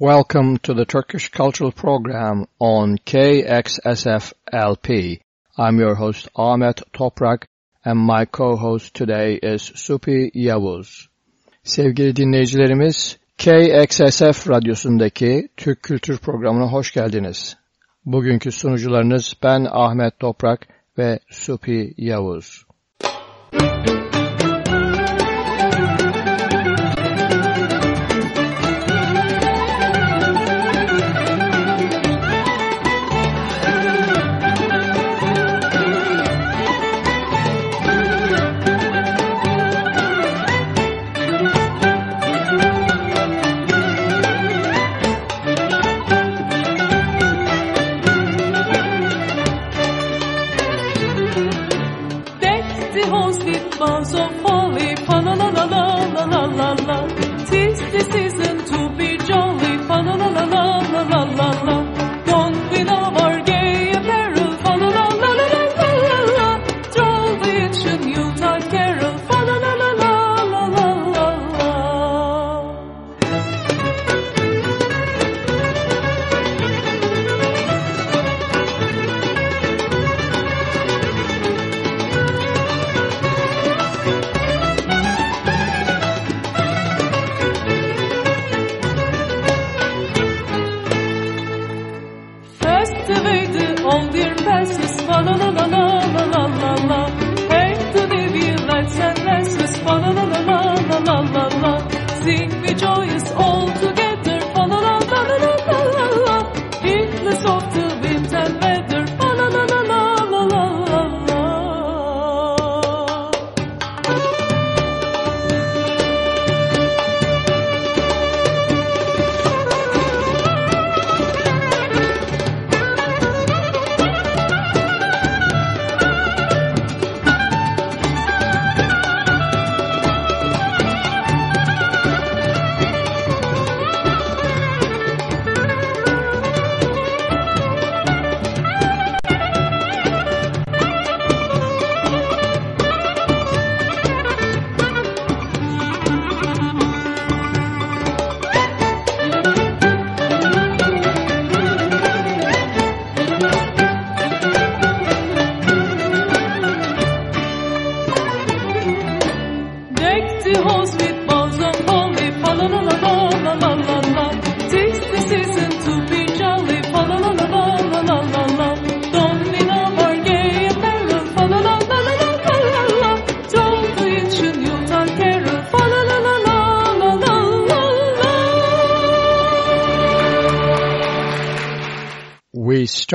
Welcome to the Turkish Cultural Program on KXSF-LP. I'm your host Ahmet Toprak and my co-host today is Supi Yavuz. Sevgili dinleyicilerimiz, KXSF radyosundaki Türk Kültür Programı'na hoş geldiniz. Bugünkü sunucularınız ben Ahmet Toprak ve Supi Yavuz. Müzik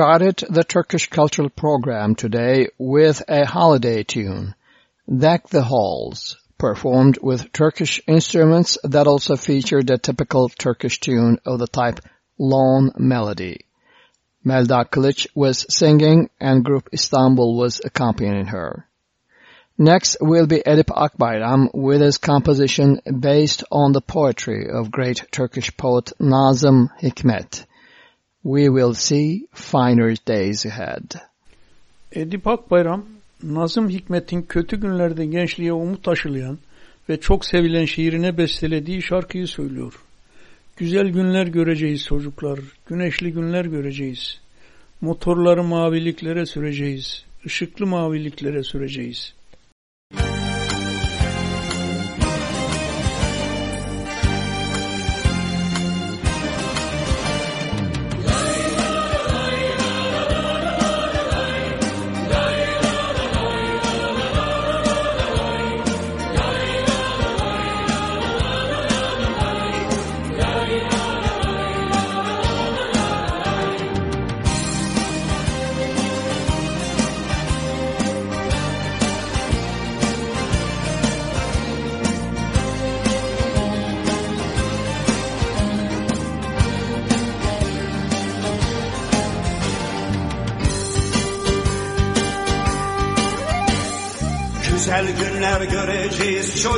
started the Turkish cultural program today with a holiday tune, Deck the Halls, performed with Turkish instruments that also featured a typical Turkish tune of the type lawn melody. Melda Kılıç was singing and Group Istanbul was accompanying her. Next will be Edip Akbayram with his composition based on the poetry of great Turkish poet Nazım Hikmet. We will see finer days ahead. Edip Akbayram, Nazım Hikmet'in kötü günlerde gençliğe umut aşılayan ve çok sevilen şiirine bestelediği şarkıyı söylüyor. Güzel günler göreceğiz çocuklar, güneşli günler göreceğiz. Motorları maviliklere süreceğiz, ışıklı maviliklere süreceğiz.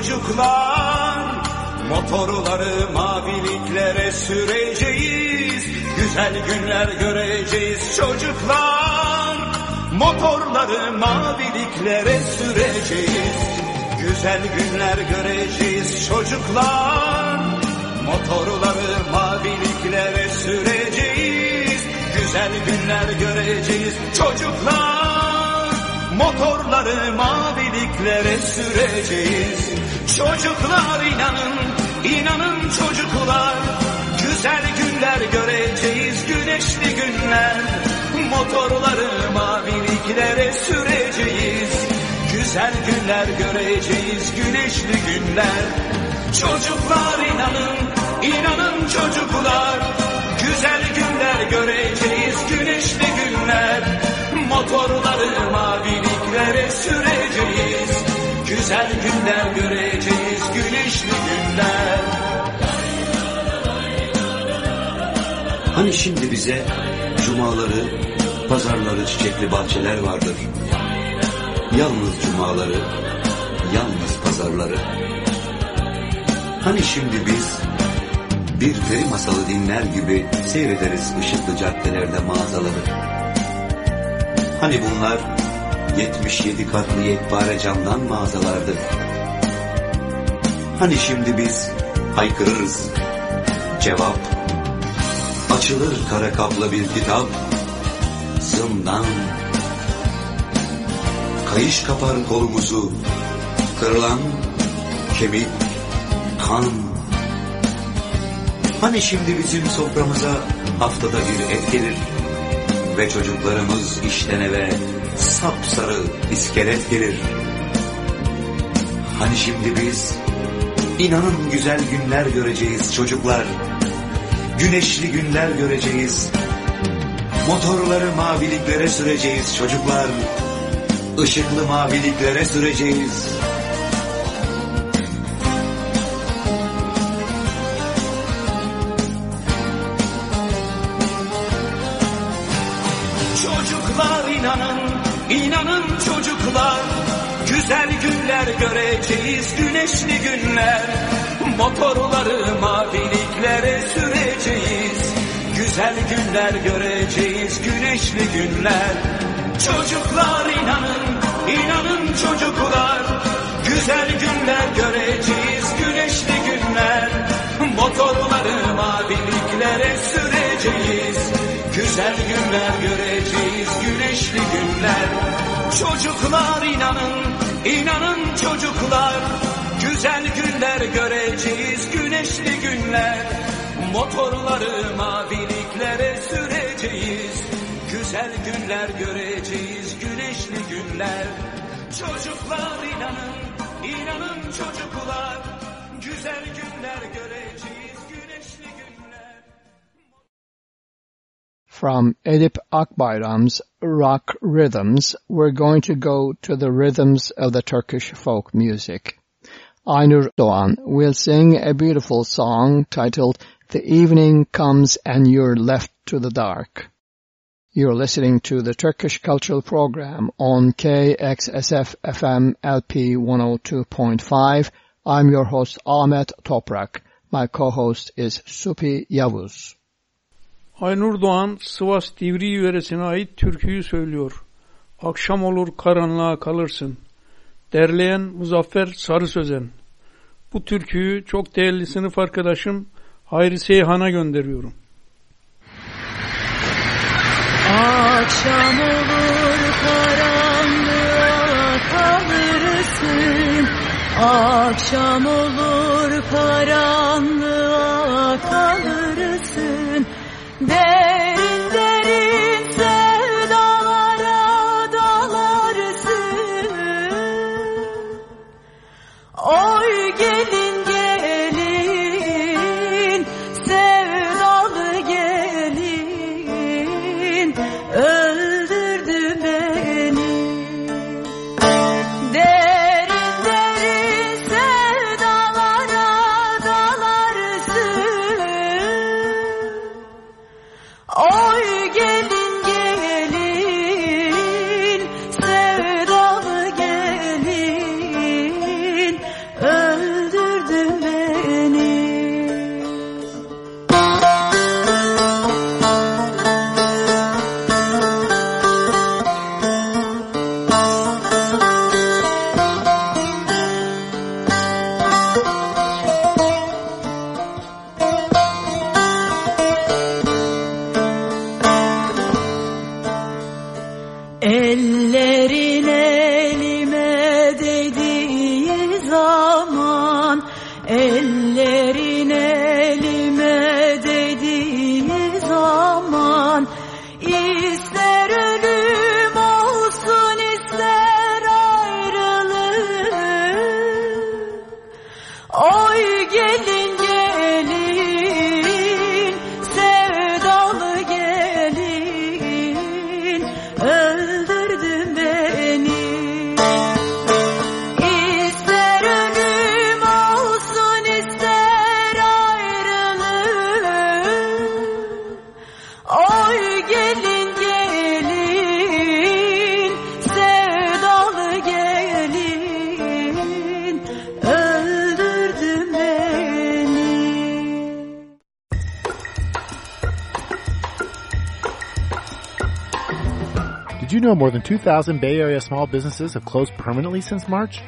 Çocuklar. Motorları maviliklere süreceğiz. Güzel günler göreceğiz çocuklar. Motorları maviliklere süreceğiz. Güzel günler göreceğiz çocuklar. Motorları maviliklere günler göreceğiz çocuklar. Motorları maviliklere süreceğiz Çocuklar inanın, inanın çocuklar. Güzel günler göreceğiz, güneşli günler. Motorları maviliklere süreceğiz. Güzel günler göreceğiz, güneşli günler. Çocuklar inanın, inanın çocuklar. Güzel günler göreceğiz, güneşli günler. Motorları maviliklere süreceğiz Güzel günler göreceğiz, güneşli günler Hani şimdi bize cumaları, pazarları, çiçekli bahçeler vardır. Yalnız cumaları, yalnız pazarları. Hani şimdi biz bir peri masalı dinler gibi seyrederiz ışıklı caddelerde mağazaları. Hani bunlar 77 katlı yekpare camdan mağazalardı. Hani şimdi biz haykırırız. Cevap Açılır kara kaplı bir kitap Zindan Kayış kapar kolumuzu Kırılan kemik kan Hani şimdi bizim soframıza haftada bir et gelir Ve çocuklarımız işten eve sapsarı iskelet gelir Hani şimdi biz inanın güzel günler göreceğiz çocuklar Güneşli günler göreceğiz. Motorları maviliklere süreceğiz çocuklar. Işıklı maviliklere süreceğiz. Göreceğiz, güneşli günler. Motorları maviliklere süreceğiz. Güzel günler göreceğiz, güneşli günler. Çocuklar inanın, inanın çocuklar. Güzel günler göreceğiz, Çocuklar inanın, inanın çocuklar. Güzel günler göreceğiz, güneşli günler. Motorları maviliklere süreceğiz. Güzel günler göreceğiz, güneşli günler. Çocuklar inanın, inanın çocuklar. Güzel günler göreceğiz, From Edip Akbayram's Rock Rhythms, we're going to go to the rhythms of the Turkish folk music. Aynur Doğan will sing a beautiful song titled The Evening Comes and You're Left to the Dark. You're listening to the Turkish Cultural Program on KXSF FM LP 102.5. I'm your host Ahmet Toprak. My co-host is Supi Yavuz. Aynur Doğan Sivas Divri yöresine ait türküyü söylüyor. Akşam olur karanlığa kalırsın. Derleyen Muzaffer Sarı Sözen. Bu türküyü çok değerli sınıf arkadaşım Hayri Seyhan'a gönderiyorum. Akşam olur karanlığa kalırsın Akşam olur karanlığa kalırsın Derin know more than 2,000 Bay Area small businesses have closed permanently since March?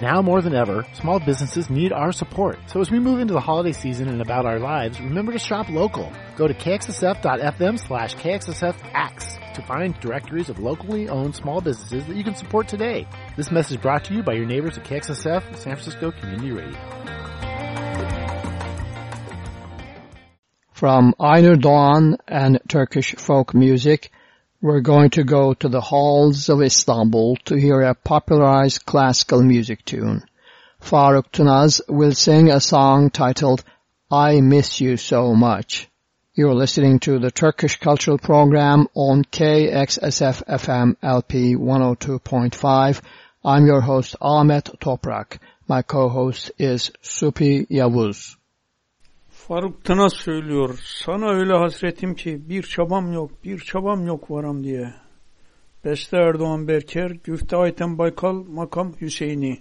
Now more than ever, small businesses need our support. So as we move into the holiday season and about our lives, remember to shop local. Go to kxsf.fm slash kxsfacts to find directories of locally owned small businesses that you can support today. This message brought to you by your neighbors at KXSF San Francisco Community Radio. From Aynur Doğan and Turkish folk music, we're going to go to the halls of Istanbul to hear a popularized classical music tune. Faruk Tınaz will sing a song titled I Miss You So Much. You're listening to the Turkish Cultural Program on KXSF FM LP 102.5. I'm your host Ahmet Toprak. My co-host is Supi Yavuz. Faruk Tınaz söylüyor. Sana öyle hasretim ki bir çabam yok, bir çabam yok varam diye. Beste Erdoğan Berker, Güfte Ayten Baykal, Makam Hüseyini.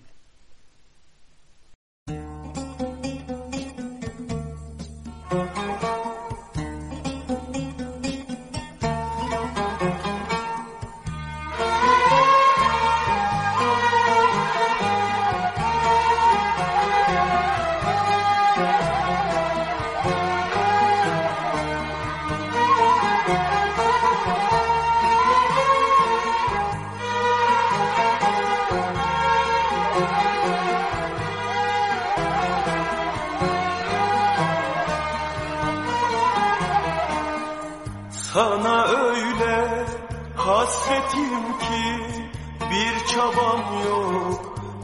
Çabam yok,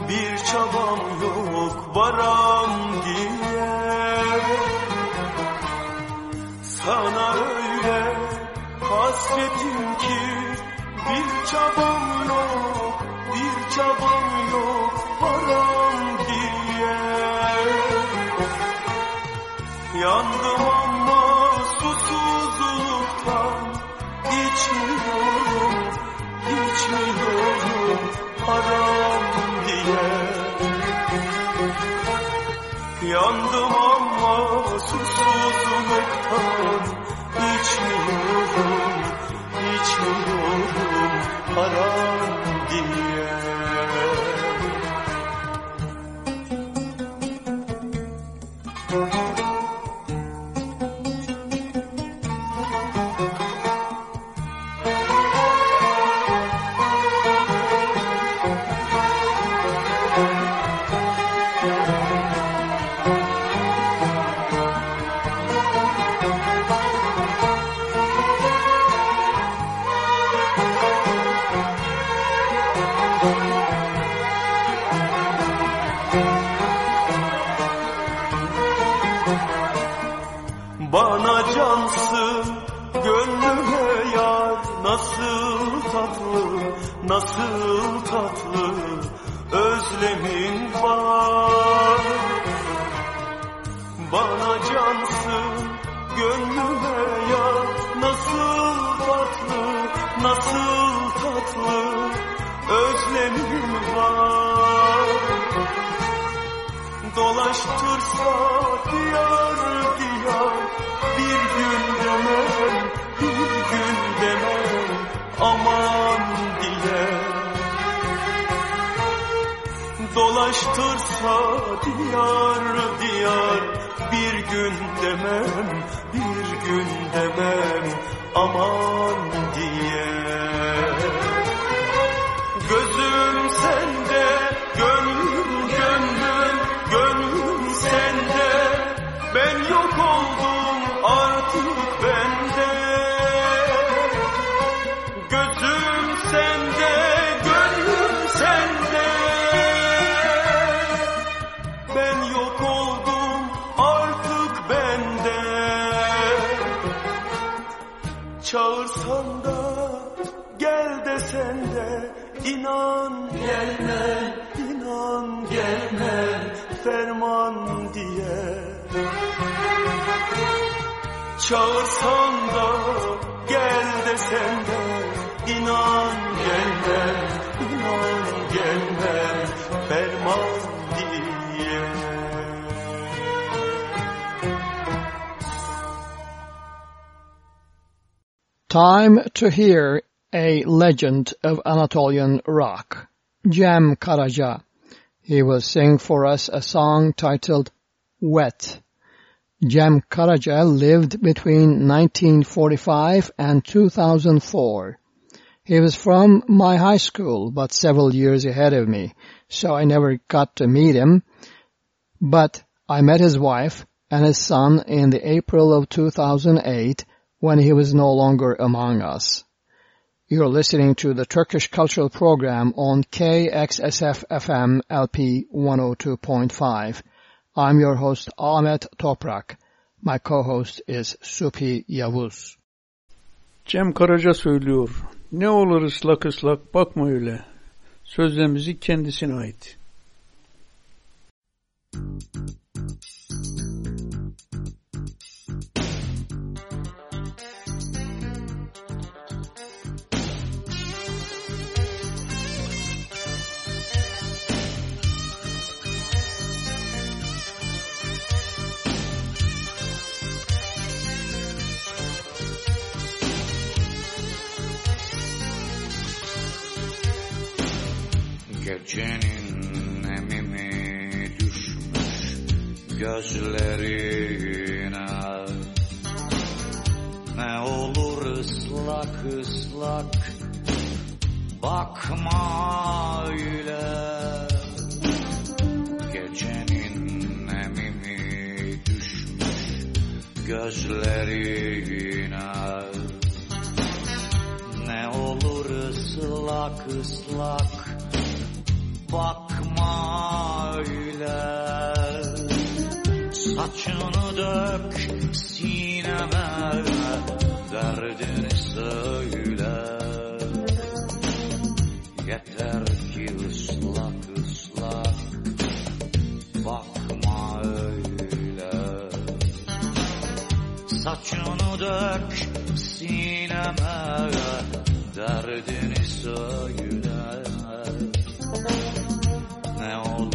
bir çabam yok varam diye. Sana öyle hasretim ki bir çabam yok, bir çabam yok varam diye. Yandım haram diye. Yandım ama susuzluktan içmiyorum, içmiyorum haram Dolaştırsa diyar diyar. Bir gün demem, bir gün demem Aman diye Dolaştırsa diyar diyar. Bir gün demem, bir gün demem Aman diye Time to hear a legend of Anatolian rock, Cem Karaca. He will sing for us a song titled Wet. Cem Karaca lived between 1945 and 2004. He was from my high school, but several years ahead of me, so I never got to meet him. But I met his wife and his son in the April of 2008 when he was no longer among us. You're listening to the Turkish Cultural Program on KXSF-FM LP 102.5. I'm your host Ahmet Toprak. My co-host is Supi Yavuz. Cem Karaca söylüyor. Ne olur ıslak ıslak bakma öyle. Sözle müzik kendisine ait. Gecenin nemimi düşmüş gözlerine. Ne olur ıslak ıslak bakma öyle. Gecenin nemimi düşmüş gözlerine. Ne olur ıslak ıslak bakma öyle. Saçını dök sineme Derdini söyle. Yeter ki ıslak ıslak. Bakma öyle. Saçını dök sineme Derdini söyle ne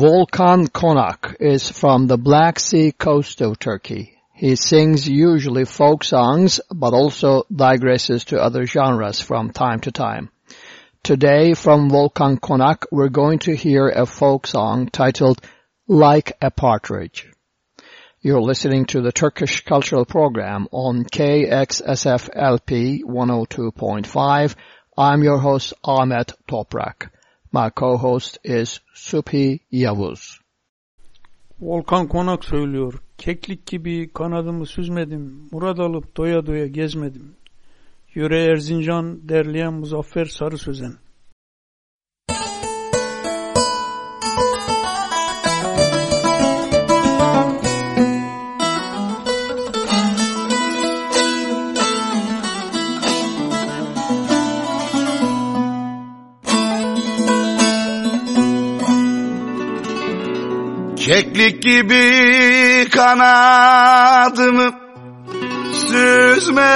Volkan Konak is from the Black Sea coast of Turkey. He sings usually folk songs, but also digresses to other genres from time to time. Today from Volkan Konak, we're going to hear a folk song titled Like a Partridge. You're listening to the Turkish Cultural Program on KXSFLP 102.5. I'm your host Ahmet Toprak. My co-host is Supi Yavuz. Volkan Konak söylüyor. Keklik gibi kanadımı süzmedim. Murad alıp doya doya gezmedim. Yöre Erzincan derleyen Muzaffer Sarı Sözen. Keklik gibi kanadımı süzmedim.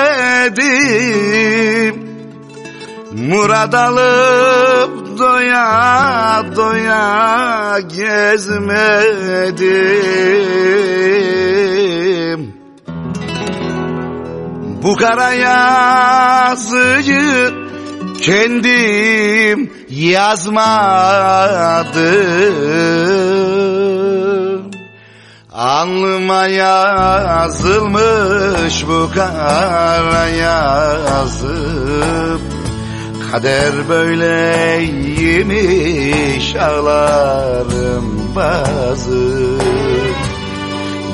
Murad alıp doya doya gezmedim. Bu kara yazıyı kendim yazmadım Alnıma yazılmış bu kara yazıp Kader böyleymiş ağlarım bazı.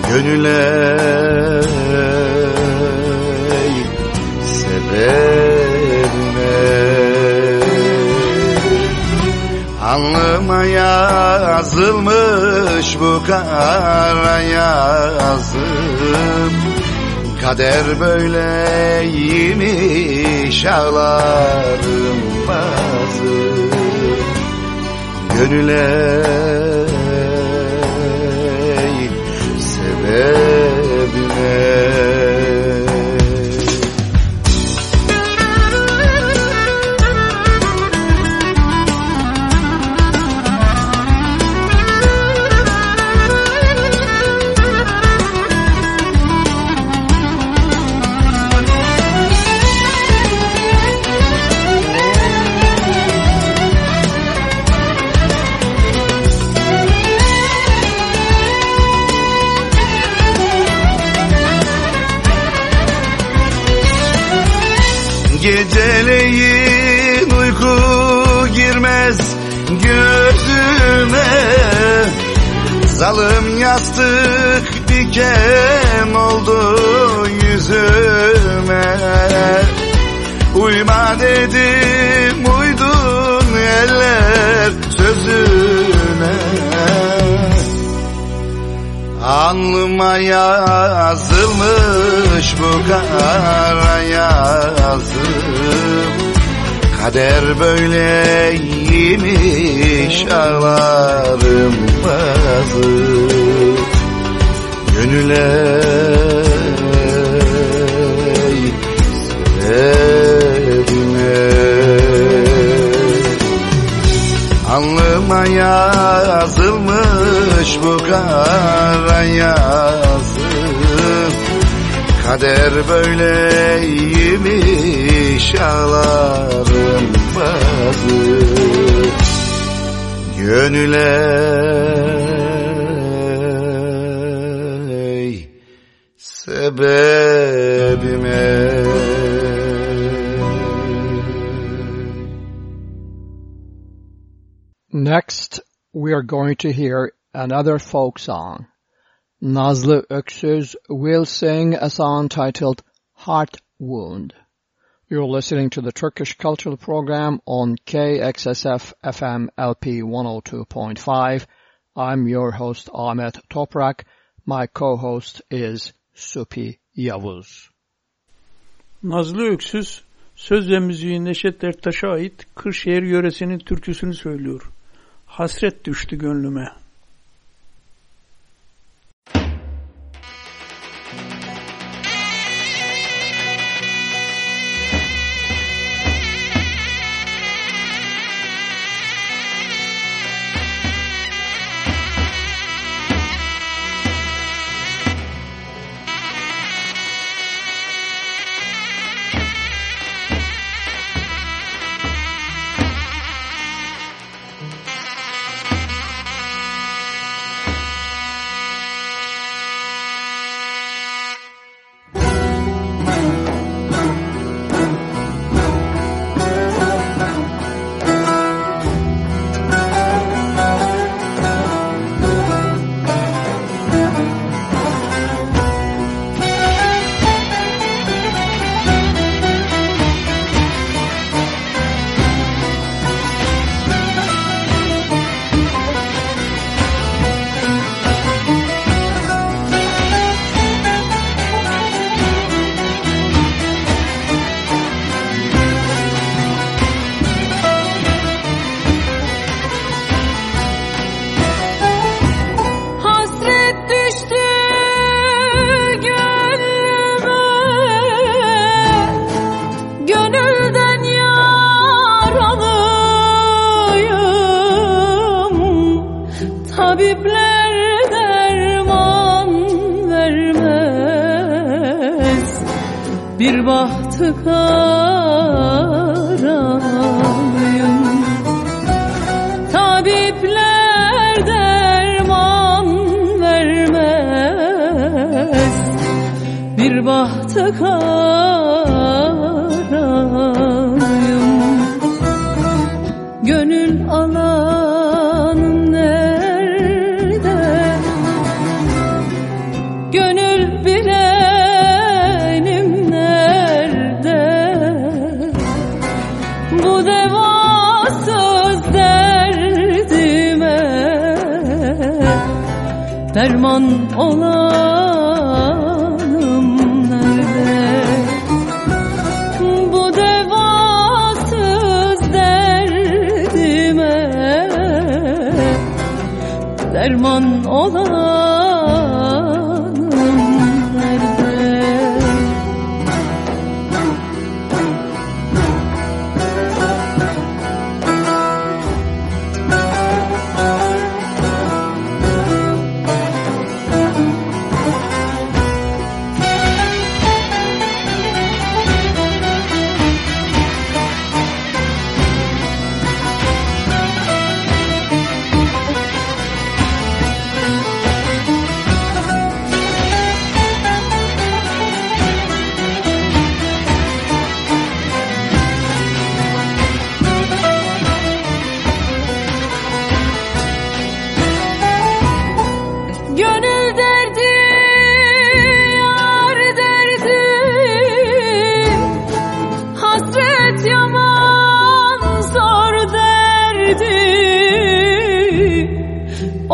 Gönüle sebebine Alnıma yazılmış bu kara yazım. Kader böyleymiş ağlarım bazı. Gönüle sebebine diken oldu yüzüme. Uyma dedim uydun eller sözüne Alnıma yazılmış bu kara yazım. Kader böyleymiş ağlarım bazı Gönüle sebebine Alnıma yazılmış bu kara yazım Kader böyleymiş ağlarım bazı. Gönüle sebebime Next, we are going to hear another folk song. Nazlı Öksüz will sing a song titled Heart Wound. You're listening to the Turkish Cultural Program on KXSF FM LP 102.5. I'm your host Ahmet Toprak. My co-host is Supi Yavuz. Nazlı Öksüz, söz ve müziği Neşet Ertaş'a ait Kırşehir yöresinin türküsünü söylüyor. Hasret düştü gönlüme.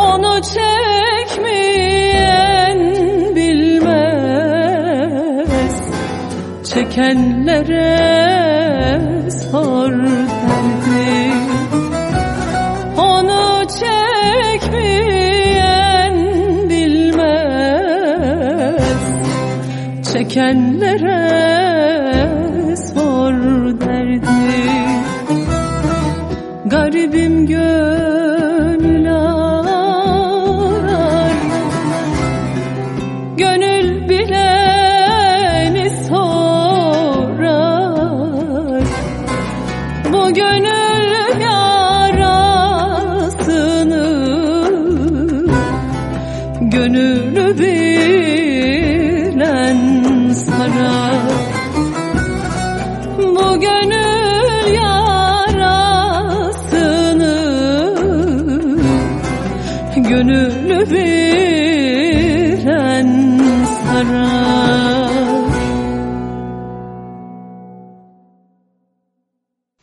onu çekmeyen bilmez. Çekenlere sor derdi Onu çekmeyen bilmez. Çekenlere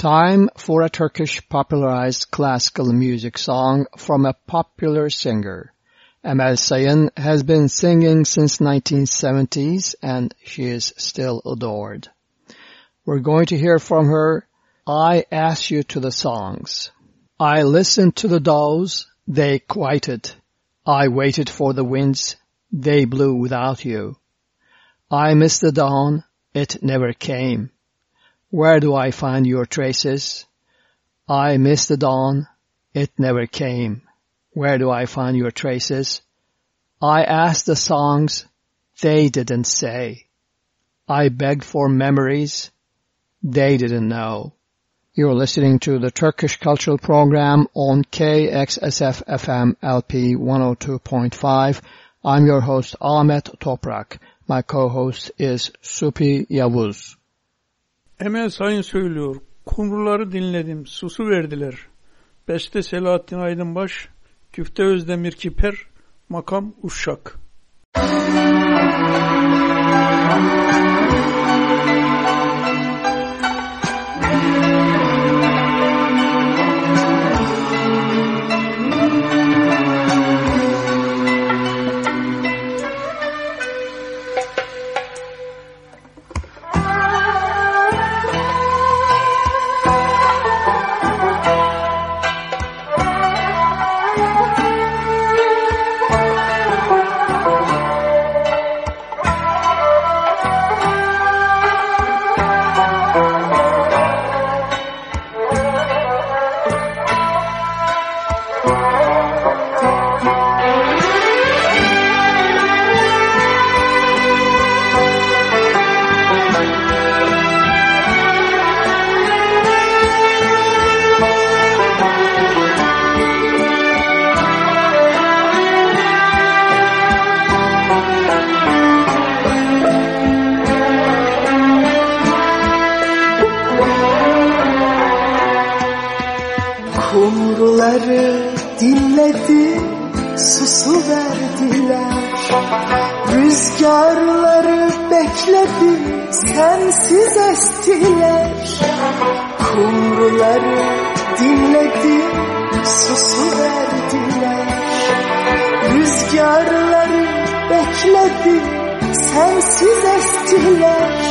Time for a Turkish popularized classical music song from a popular singer. Emel Sayın has been singing since 1970s and she is still adored. We're going to hear from her I Ask You to the Songs. I listened to the doves, they quieted. I waited for the winds, they blew without you. I missed the dawn, it never came. Where do I find your traces? I missed the dawn, it never came. Where do I find your traces? I asked the songs, they didn't say. I begged for memories, they didn't know. You're listening to the Turkish Cultural Program on KXSF FM LP 102.5. I'm your host Ahmet Toprak. My co-host is Supi Yavuz. Emel Sayın söylüyor. Kumruları dinledim, susu verdiler. Beste Selahattin Aydınbaş, Küfte Özdemir Kiper, Makam Uşşak. Kumruları susu verdiler. Rüzgarları bekledi, sensiz estiler. Kumruları dinledi, susu verdiler. Rüzgarları bekledi, sensiz estiler.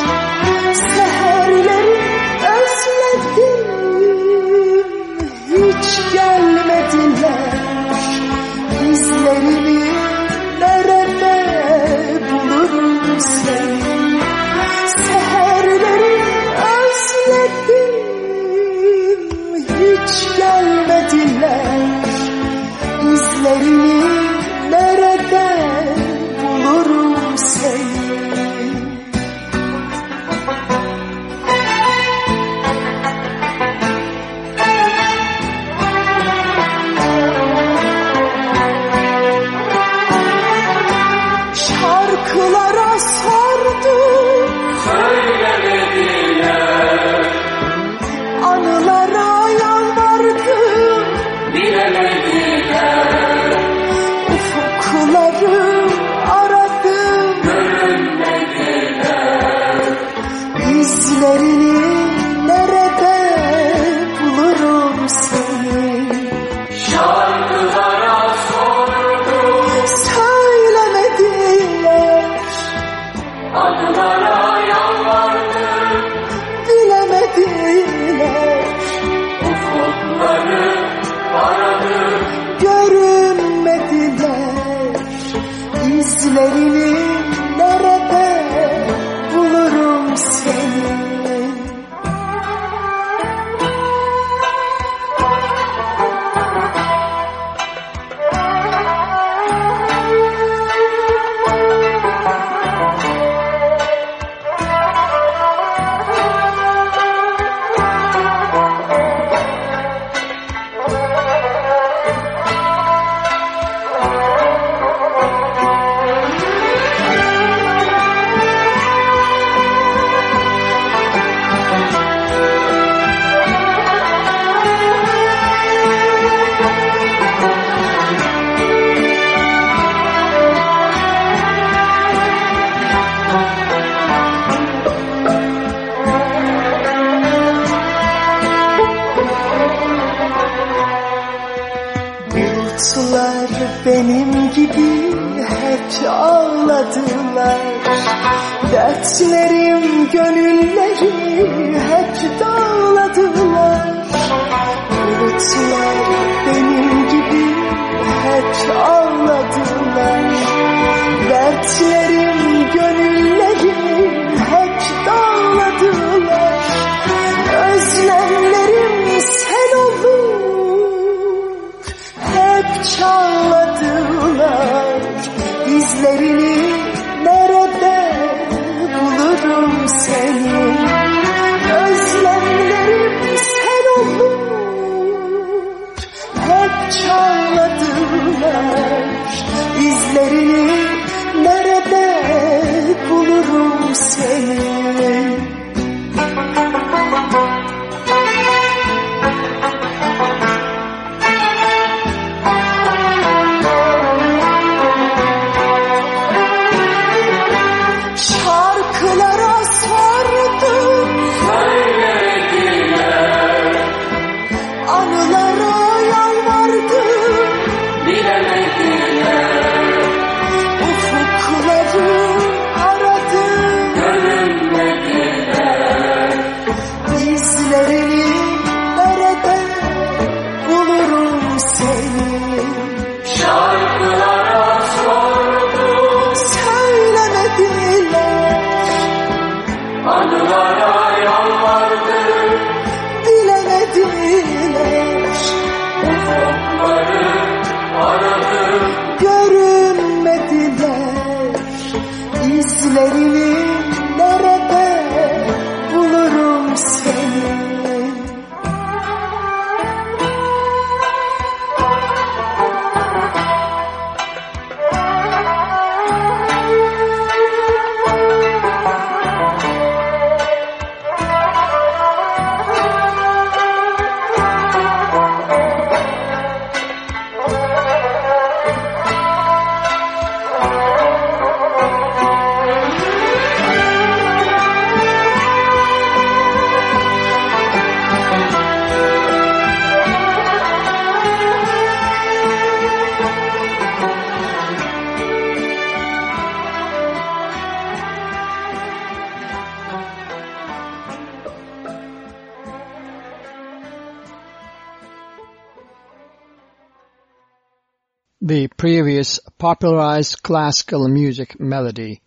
Popularized classical music melody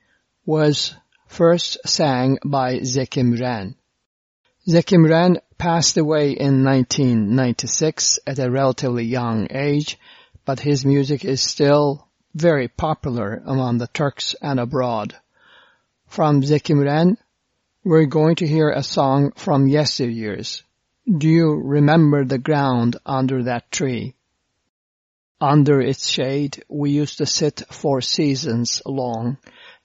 was first sang by Zeki Müren. Zeki Müren passed away in 1996 at a relatively young age, but his music is still very popular among the Turks and abroad. From Zeki Müren, we're going to hear a song from yesteryears. Do you remember the ground under that tree? Under its shade we used to sit for seasons long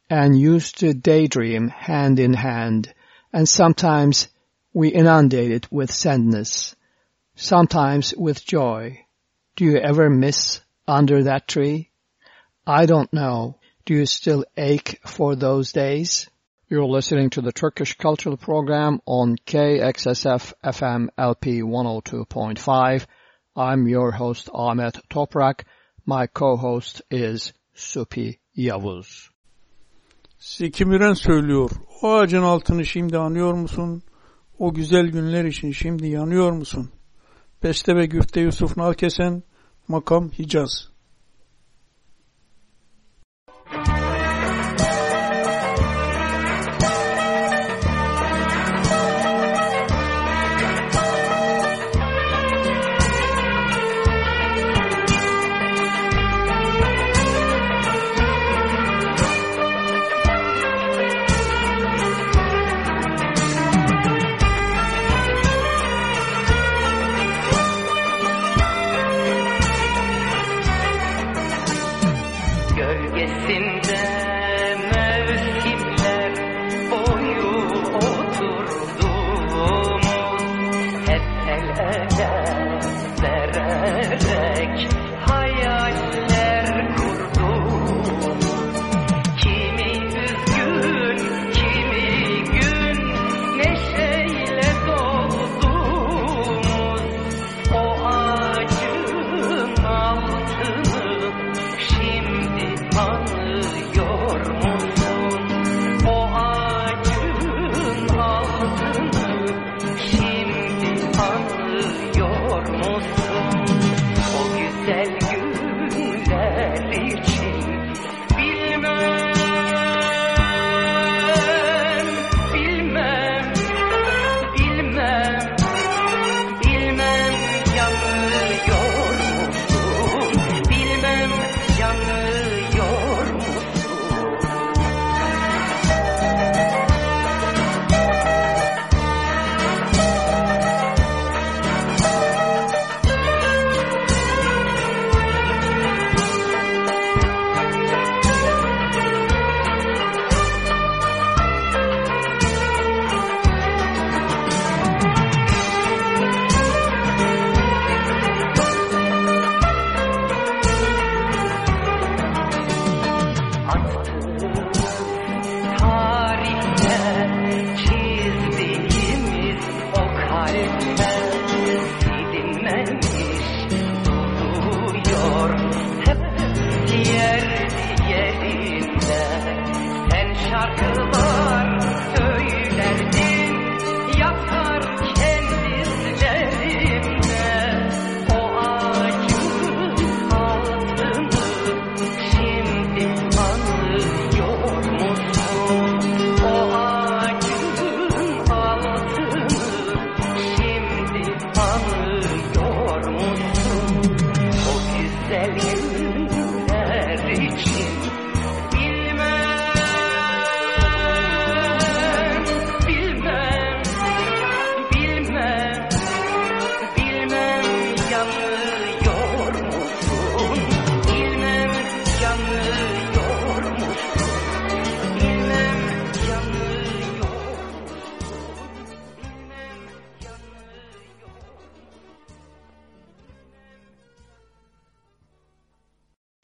and used to daydream hand in hand and sometimes we inundated with sadness, sometimes with joy. Do you ever miss under that tree? I don't know. Do you still ache for those days? You're listening to the Turkish Cultural Program on KXSF FM LP 102.5. I'm your host Ahmet Toprak. My co-host is Supi Yavuz. Zeki Müren söylüyor. O ağacın altını şimdi anıyor musun? O güzel günler için şimdi yanıyor musun? Beste ve güfte Yusuf Nalkesen, makam Hicaz.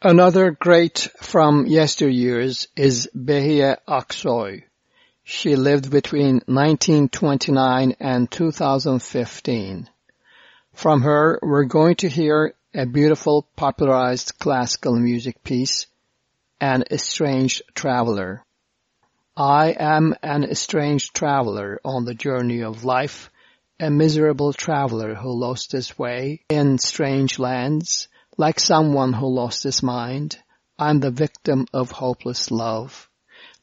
Another great from yesteryears is Behiye Aksoy. She lived between 1929 and 2015. From her, we're going to hear a beautiful popularized classical music piece, An Estranged Traveler. I am an estranged traveler on the journey of life, a miserable traveler who lost his way in strange lands, like someone who lost his mind. I'm the victim of hopeless love.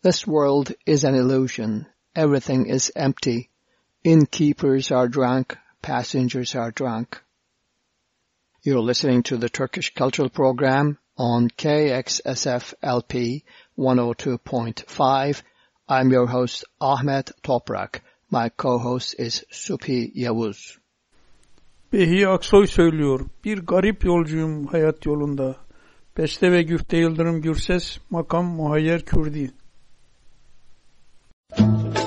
This world is an illusion. Everything is empty. Innkeepers are drunk. Passengers are drunk. You're listening to the Turkish Cultural Program on KXSF LP 102.5. I'm your host Ahmet Toprak. My co-host is Supi Yavuz. Behi Aksoy söylüyor. Bir garip yolcuyum hayat yolunda. Beste ve Güfte Yıldırım Gürses, makam Muhayyer Kürdi. Bir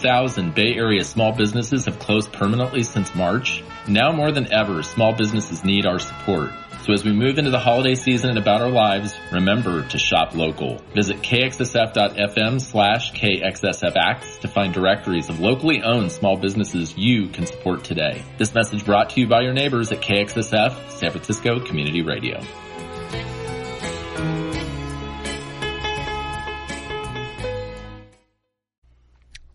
2,000 Bay Area small businesses have closed permanently since March? Now more than ever, small businesses need our support. So as we move into the holiday season and about our lives, remember to shop local. Visit kxsf.fm slash kxsfacts to find directories of locally owned small businesses you can support today. This message brought to you by your neighbors at KXSF, San Francisco Community Radio.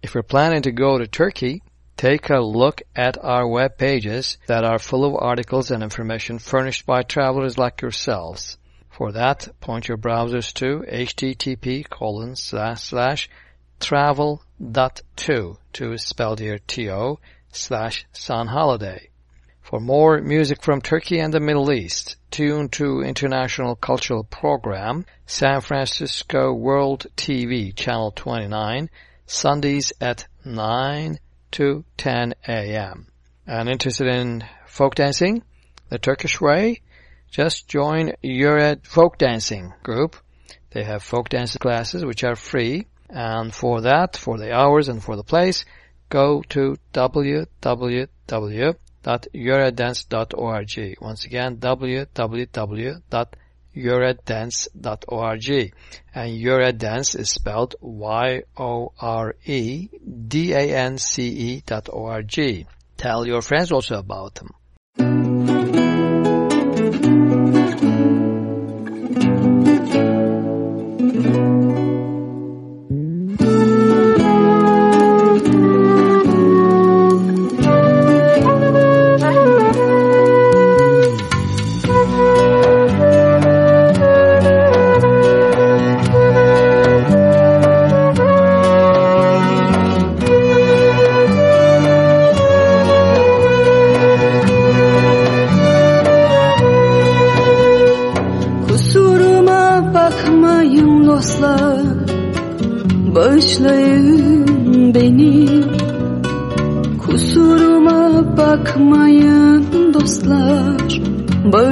If you're planning to go to Turkey, take a look at our web pages that are full of articles and information furnished by travelers like yourselves. For that, point your browsers to http colon slash slash travel dot to, to is spelled here T-O, slash Sun Holiday. For more music from Turkey and the Middle East, tune to International Cultural Program, San Francisco World TV, Channel 29, Sundays at 9 to 10 a.m. And interested in folk dancing, the Turkish way? Just join Yured uh, Folk Dancing group. They have folk dance classes which are free. And for that, for the hours and for the place, go to www.yoredance.org. Once again, www.yoredance.org. And Yured Dance is spelled Y-O-R-E-D-A-N-C-E dot O-R-G. Tell your friends also about them.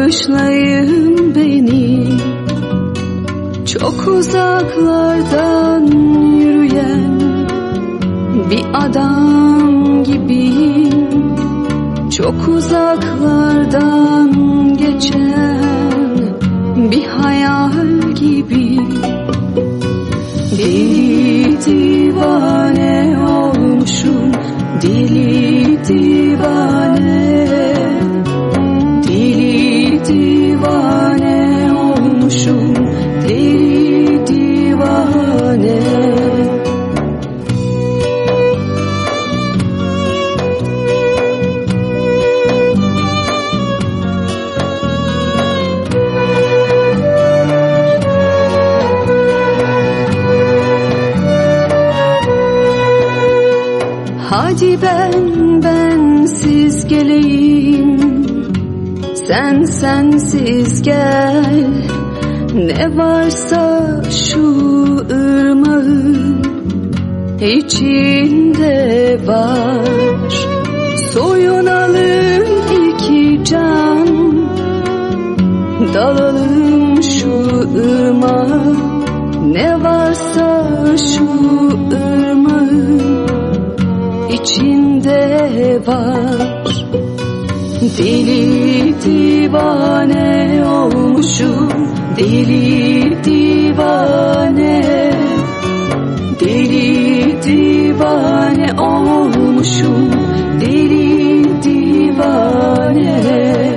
Bağışlayın beni. Çok uzaklardan yürüyen Bir adam gibiyim. Çok uzaklardan geçen bir hayal gibi. Deli divane olmuşum Deli divane ben bensiz geleyim. Sen sensiz gel Ne varsa şu ırmağın içinde var. Soyunalım iki can Dalalım şu ırmağa Ne varsa şu ırmağın içinde var. Deli divane olmuşum Deli divane. Deli divane olmuşum Deli divane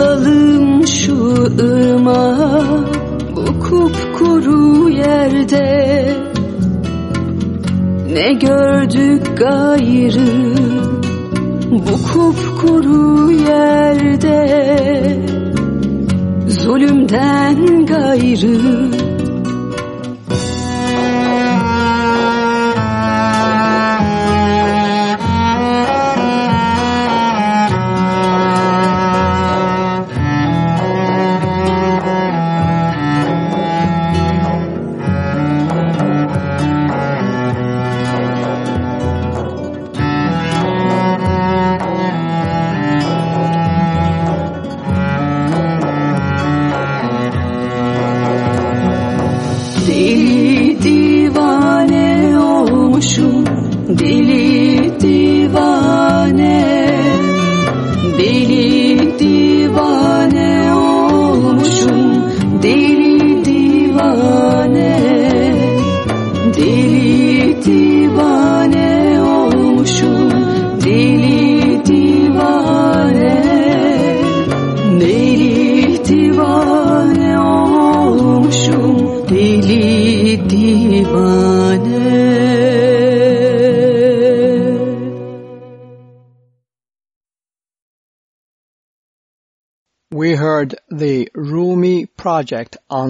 Dalalım şu ırmağa Bu kupkuru yerde. Ne gördük gayrı Bu kupkuru yerde. Zulümden gayrı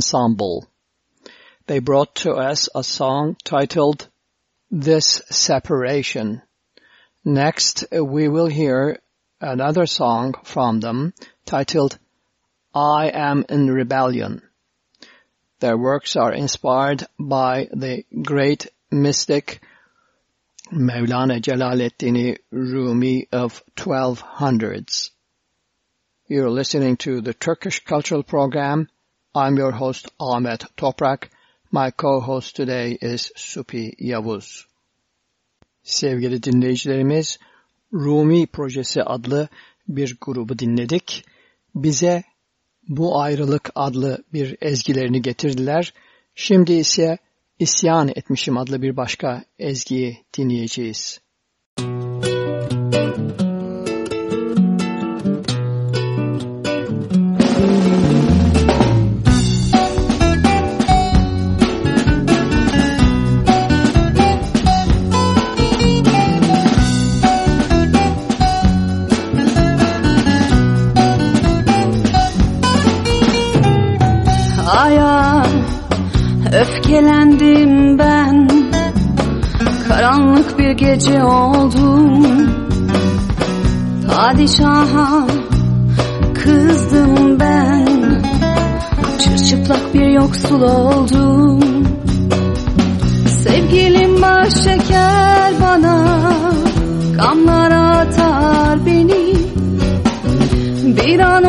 Ensemble. They brought to us a song titled This Separation. Next, we will hear another song from them titled I Am in Rebellion. Their works are inspired by the great mystic Mevlana Celaleddin Rumi of 1200s. You're listening to the Turkish Cultural Program. I'm your host Ahmet Toprak. My co-host today is Supi Yavuz. Sevgili dinleyicilerimiz, Rumi Projesi adlı bir grubu dinledik. Bize Bu Ayrılık adlı bir ezgilerini getirdiler. Şimdi ise İsyan Etmişim adlı bir başka ezgiyi dinleyeceğiz. Gece oldum. Padişaha kızdım ben. Çırçıplak bir yoksul oldum. Sevgilim baş çeker bana Gamlar atar beni. Bir an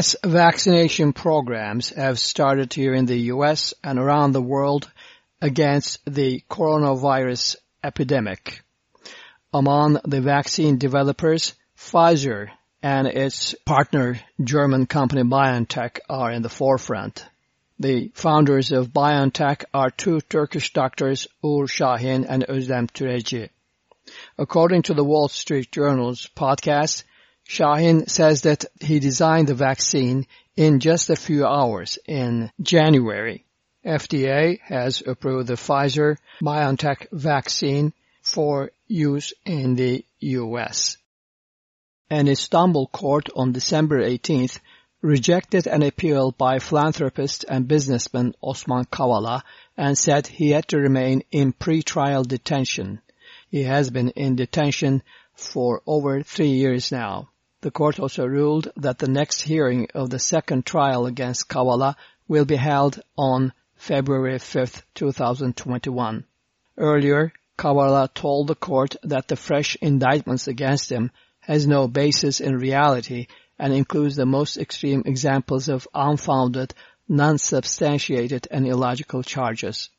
Mass vaccination programs have started here in the US and around the world against the coronavirus epidemic. Among the vaccine developers, Pfizer and its partner German company BioNTech are in the forefront. The founders of BioNTech are two Turkish doctors, Uğur Şahin and Özlem Türeci. According to the Wall Street Journal's podcast, Shahin says that he designed the vaccine in just a few hours in January. FDA has approved the Pfizer BioNTech vaccine for use in the U.S. An Istanbul court on December 18th rejected an appeal by philanthropist and businessman Osman Kavala and said he had to remain in pre-trial detention. He has been in detention for over three years now. The court also ruled that the next hearing of the second trial against Kavala will be held on February 5, 2021. Earlier, Kavala told the court that the fresh indictments against him has no basis in reality and includes the most extreme examples of unfounded, non-substantiated and illogical charges.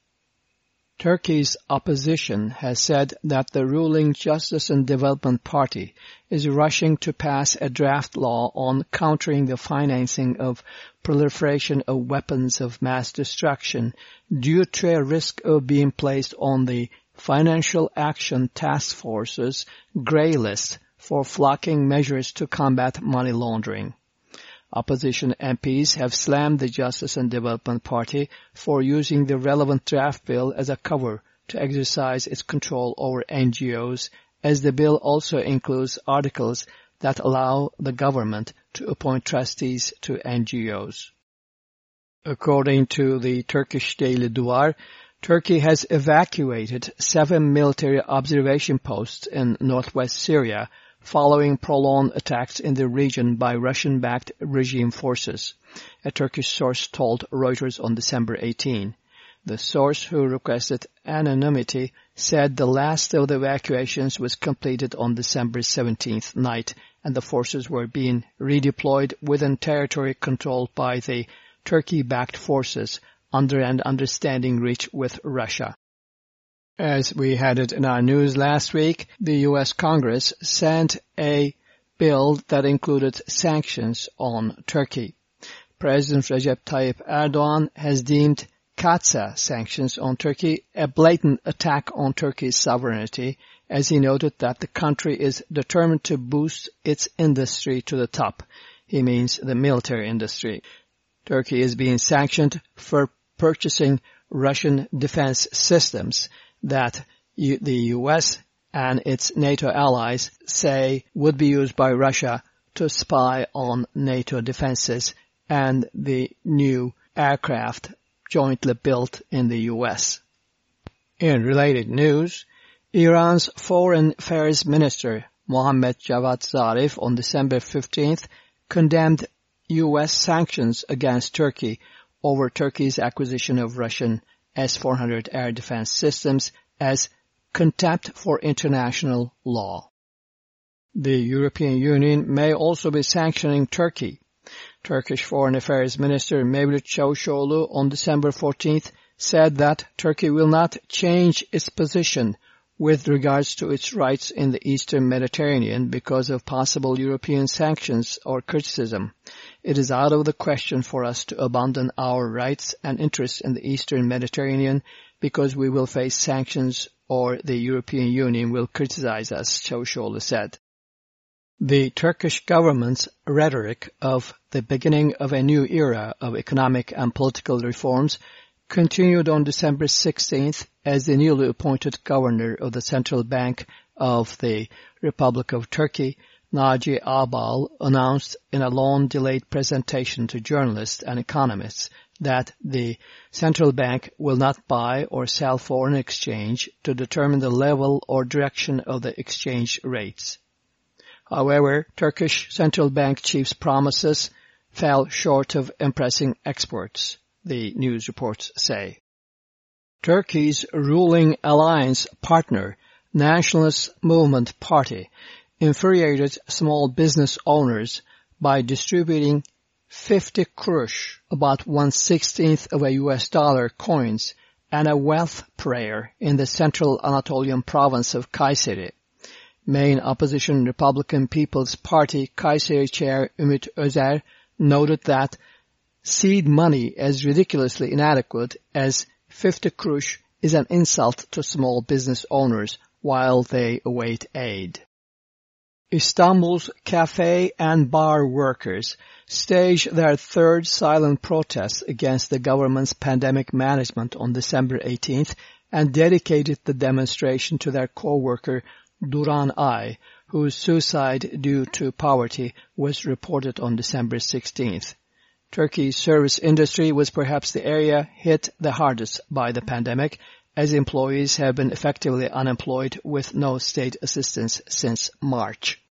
Turkey's opposition has said that the ruling Justice and Development Party is rushing to pass a draft law on countering the financing of proliferation of weapons of mass destruction due to a risk of being placed on the Financial Action Task Force's gray list for flocking measures to combat money laundering. Opposition MPs have slammed the Justice and Development Party for using the relevant draft bill as a cover to exercise its control over NGOs, as the bill also includes articles that allow the government to appoint trustees to NGOs. According to the Turkish daily Duvar, Turkey has evacuated seven military observation posts in northwest Syria following prolonged attacks in the region by Russian-backed regime forces, a Turkish source told Reuters on December 18. The source, who requested anonymity, said the last of the evacuations was completed on December 17th night and the forces were being redeployed within territory controlled by the Turkey-backed forces under an understanding reached with Russia. As we had it in our news last week, the U.S. Congress sent a bill that included sanctions on Turkey. President Recep Tayyip Erdogan has deemed CAATSA sanctions on Turkey a blatant attack on Turkey's sovereignty, as he noted that the country is determined to boost its industry to the top. He means the military industry. Turkey is being sanctioned for purchasing Russian defense systems that U the U.S. and its NATO allies say would be used by Russia to spy on NATO defenses and the new aircraft jointly built in the U.S. In related news, Iran's Foreign Affairs Minister Mohammad Javad Zarif on December 15th condemned U.S. sanctions against Turkey over Turkey's acquisition of Russian S-400 air defense systems as contempt for international law. The European Union may also be sanctioning Turkey. Turkish Foreign Affairs Minister Mevlut Çavuşoğlu on December 14th said that Turkey will not change its position with regards to its rights in the Eastern Mediterranean because of possible European sanctions or criticism. It is out of the question for us to abandon our rights and interests in the Eastern Mediterranean because we will face sanctions or the European Union will criticize us, Çavuşoğlu said. The Turkish government's rhetoric of the beginning of a new era of economic and political reforms continued on December 16th as the newly appointed governor of the Central Bank of the Republic of Turkey, Naci Ağbal, announced in a long-delayed presentation to journalists and economists that the central bank will not buy or sell foreign exchange to determine the level or direction of the exchange rates. However, Turkish central bank chief's promises fell short of impressing experts the news reports say. Turkey's ruling alliance partner, Nationalist Movement Party, infuriated small business owners by distributing 50 kurush, about one-sixteenth of a US dollar coins, and a wealth prayer in the central Anatolian province of Kayseri. Main opposition Republican People's Party Kayseri chair Ümit Özer noted that seed money as ridiculously inadequate as 50 kurush is an insult to small business owners while they await aid. Istanbul's cafe and bar workers staged their third silent protest against the government's pandemic management on December 18th and dedicated the demonstration to their co-worker Duran Ay, whose suicide due to poverty was reported on December 16th. Turkey's service industry was perhaps the area hit the hardest by the pandemic, as employees have been effectively unemployed with no state assistance since March.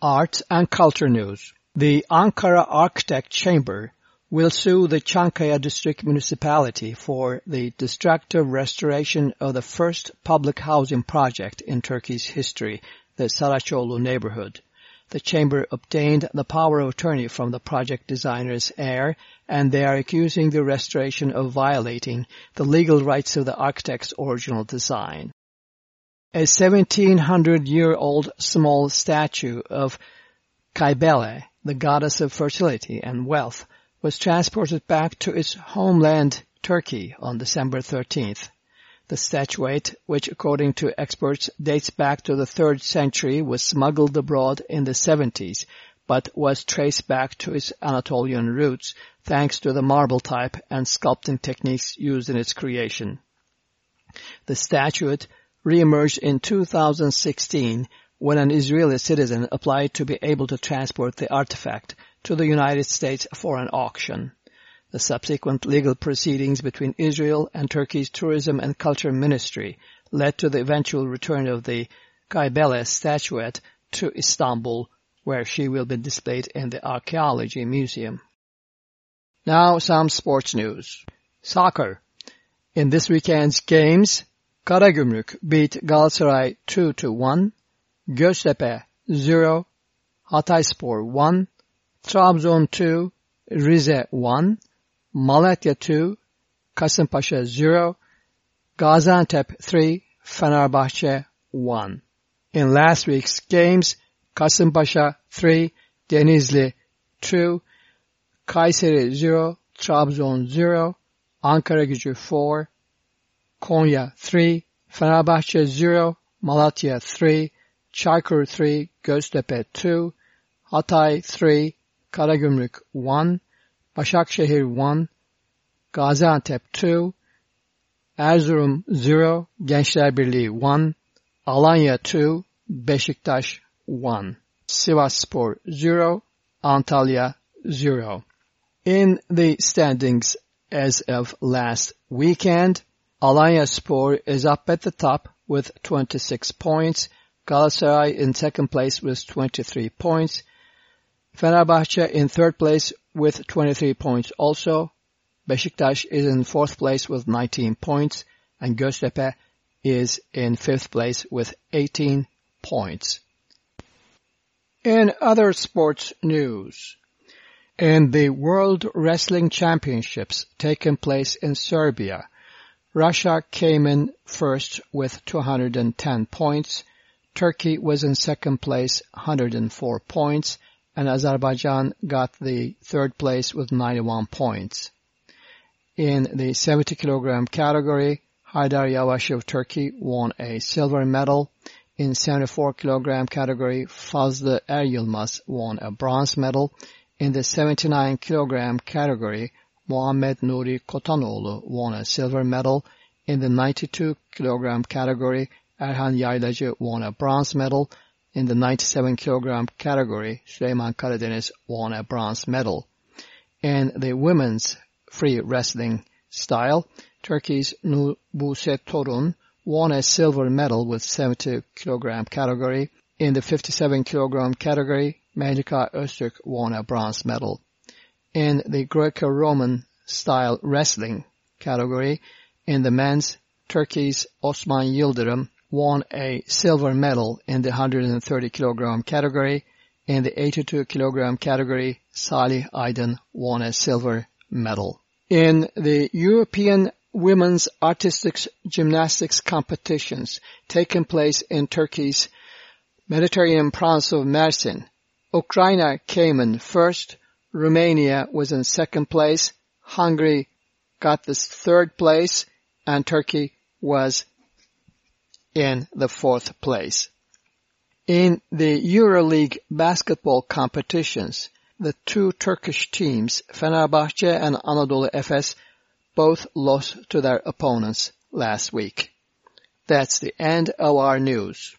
Art and Culture News The Ankara Architect Chamber will sue the Çankaya District Municipality for the destructive restoration of the first public housing project in Turkey's history, the Saraçoğlu neighborhood the chamber obtained the power of attorney from the project designer's heir, and they are accusing the restoration of violating the legal rights of the architect's original design. A 1700-year-old small statue of Kaybele, the goddess of fertility and wealth, was transported back to its homeland Turkey on December 13th. The statuette, which according to experts dates back to the 3rd century, was smuggled abroad in the 70s, but was traced back to its Anatolian roots thanks to the marble type and sculpting techniques used in its creation. The statuette re-emerged in 2016 when an Israeli citizen applied to be able to transport the artifact to the United States for an auction. The subsequent legal proceedings between Israel and Turkey's Tourism and Culture Ministry led to the eventual return of the Kaybele statuette to Istanbul, where she will be displayed in the Archaeology Museum. Now some sports news. Soccer. In this weekend's games, Karagümrük beat Galatasaray 2-1, Göztepe 0, Hatayspor 1, Trabzon 2, Rize 1, Malatya 2, Kasımpaşa 0, Gaziantep 3, Fenerbahçe 1. In last week's games, Kasımpaşa 3, Denizli 2, Kayseri 0, Trabzon 0, Ankara gücü 4, Konya 3, Fenerbahçe 0, Malatya 3, Çaykur 3, Göztepe 2, Hatay 3, Karagümrük 1, Başakşehir 1, Gaziantep 2, Erzurum 0, Gençler Birliği 1, Alanya 2, Beşiktaş 1. Sivasspor 0, Antalya 0. In the standings as of last weekend, Alanyaspor is up at the top with 26 points, Galatasaray in second place with 23 points, Fenerbahce in third place with 23 points also, Beşiktaş is in fourth place with 19 points, and Göztepe is in fifth place with 18 points. In other sports news, in the World Wrestling Championships taking place in Serbia, Russia came in first with 210 points, Turkey was in second place, 104 points, and Azerbaijan got the third place with 91 points. In the 70 kilogram category, Haydar Yavaş of Turkey won a silver medal. In 74 kilogram category, Fazlı Er won a bronze medal. In the 79 kilogram category, Muhammed Nuri Kotanoğlu won a silver medal. In the 92 kilogram category, Erhan Yaylacı won a bronze medal. In the 97 kilogram category, Süleyman Karadeniz won a bronze medal. In the women's free wrestling style, Turkey's Nubuse Torun won a silver medal with 70 kilogram category. In the 57 kilogram category, Melika Öztürk won a bronze medal. In the Greco-Roman style wrestling category, in the men's, Turkey's Osman Yildirim won a silver medal in the 130 kilogram category. In the 82 kilogram category, Salih Aydın won a silver medal. In the European women's artistic gymnastics competitions taking place in Turkey's Mediterranean province of Mersin, Ukraine came in first, Romania was in second place, Hungary got the third place, and Turkey was in the fourth place. In the EuroLeague basketball competitions, the two Turkish teams, Fenerbahce and Anadolu Efes, both lost to their opponents last week. That's the end of our news.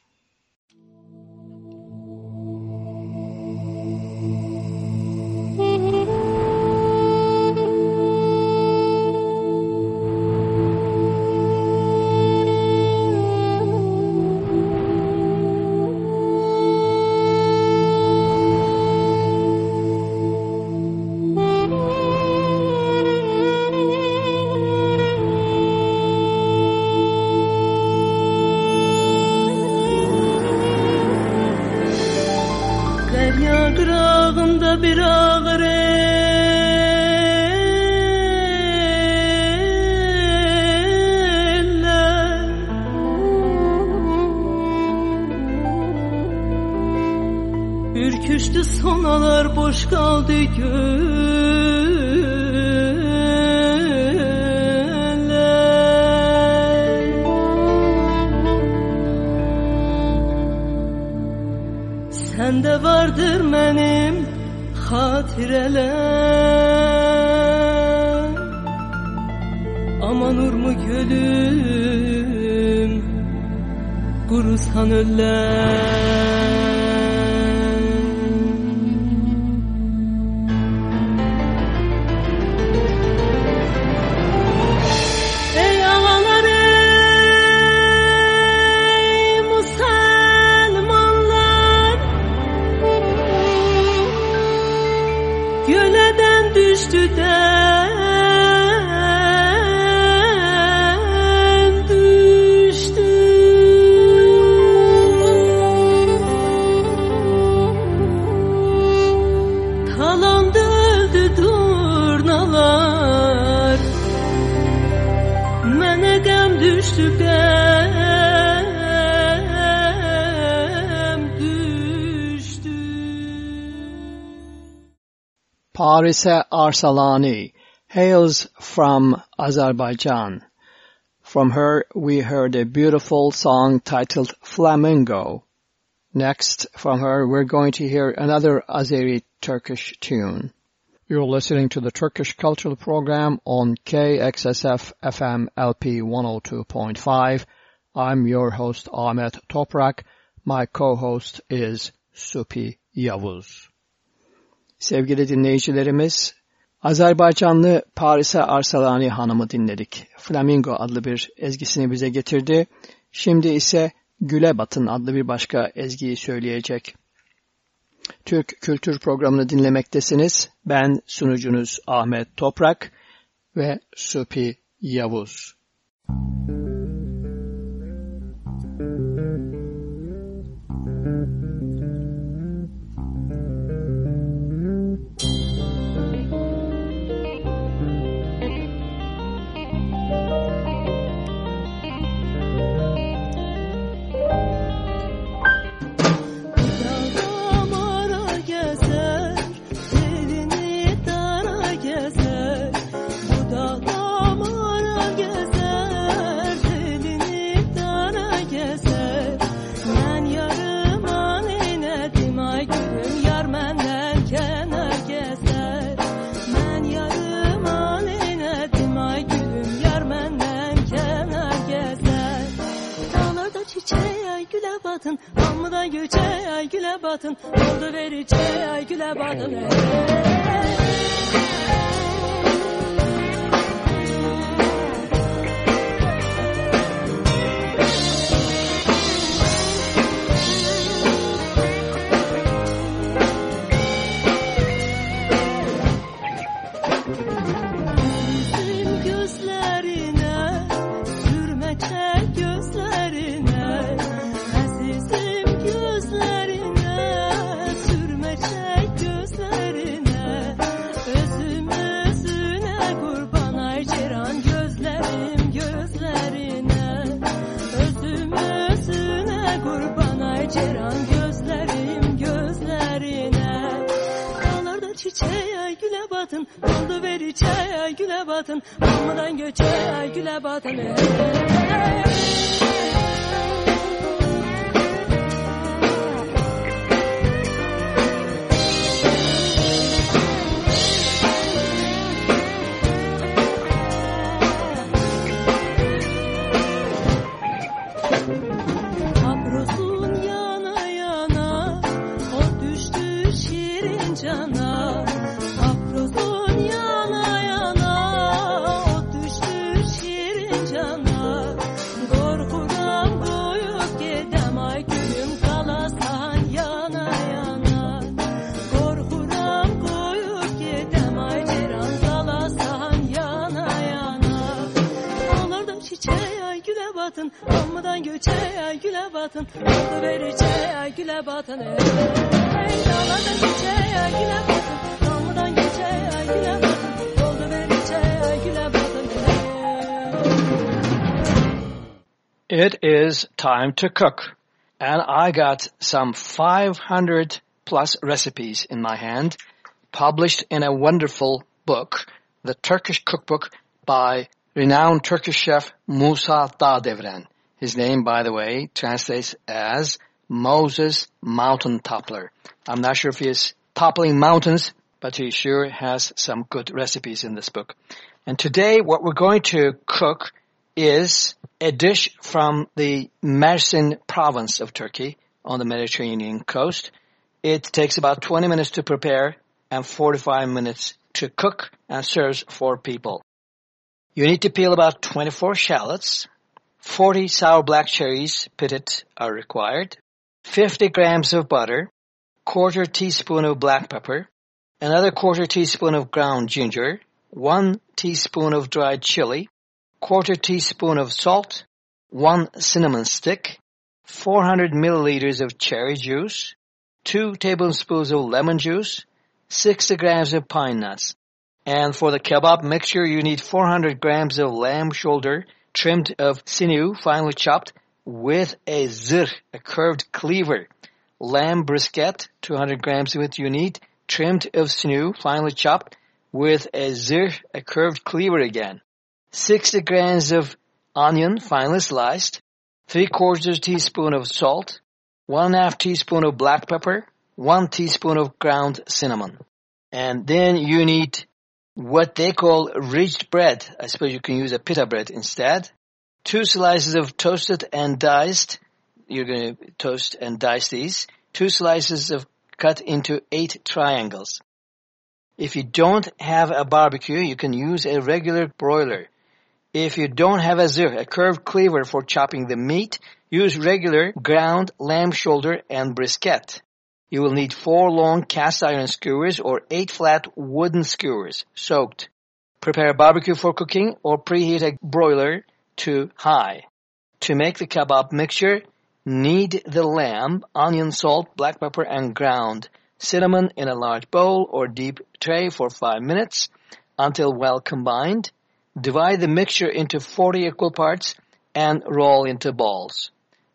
Boş kaldı Parisa Arsalani hails from Azerbaijan. From her, we heard a beautiful song titled Flamingo. Next, from her, we're going to hear another Azeri Turkish tune. You're listening to the Turkish Cultural Program on KXSF FM LP 102.5. I'm your host Ahmet Toprak. My co-host is Supi Yavuz. Sevgili dinleyicilerimiz, Azerbaycanlı Parise Arsalani Hanım'ı dinledik. Flamingo adlı bir ezgisini bize getirdi. Şimdi ise Güle Batın adlı bir başka ezgiyi söyleyecek. Türk Kültür Programı'nı dinlemektesiniz. Ben sunucunuz Ahmet Toprak ve Supi Yavuz. batın Hamıdan göçe ay güle batın Oldu verice ay güle batın hey. Is time to cook. And I got some 500 plus recipes in my hand, published in a wonderful book, the Turkish Cookbook by renowned Turkish chef Musa Dağdeviren. His name, by the way, translates as Moses Mountain Toppler. I'm not sure if he is toppling mountains, but he sure has some good recipes in this book. And today what we're going to cook is a dish from the Mersin province of Turkey on the Mediterranean coast. It takes about 20 minutes to prepare and 45 minutes to cook and serves four people. You need to peel about 24 shallots. 40 sour black cherries pitted are required. 50 grams of butter. Quarter teaspoon of black pepper. Another quarter teaspoon of ground ginger. One teaspoon of dried chili quarter teaspoon of salt, one cinnamon stick, 400 milliliters of cherry juice, two tablespoons of lemon juice, 60 grams of pine nuts. And for the kebab mixture, you need 400 grams of lamb shoulder trimmed of sinew, finely chopped, with a zırh, a curved cleaver. Lamb brisket, 200 grams of it you need, trimmed of sinew, finely chopped, with a zırh, a curved cleaver again. 60 grams of onion finely sliced, 3 quarters teaspoon of salt, 1 half teaspoon of black pepper, 1 teaspoon of ground cinnamon. And then you need what they call ridged bread. I suppose you can use a pita bread instead. Two slices of toasted and diced, you're going to toast and dice these. two slices of cut into eight triangles. If you don't have a barbecue, you can use a regular broiler. If you don't have a zırh, a curved cleaver for chopping the meat, use regular ground lamb shoulder and brisket. You will need four long cast iron skewers or eight flat wooden skewers, soaked. Prepare a barbecue for cooking or preheat a broiler to high. To make the kebab mixture, knead the lamb, onion, salt, black pepper, and ground cinnamon in a large bowl or deep tray for 5 minutes until well combined. Divide the mixture into 40 equal parts and roll into balls.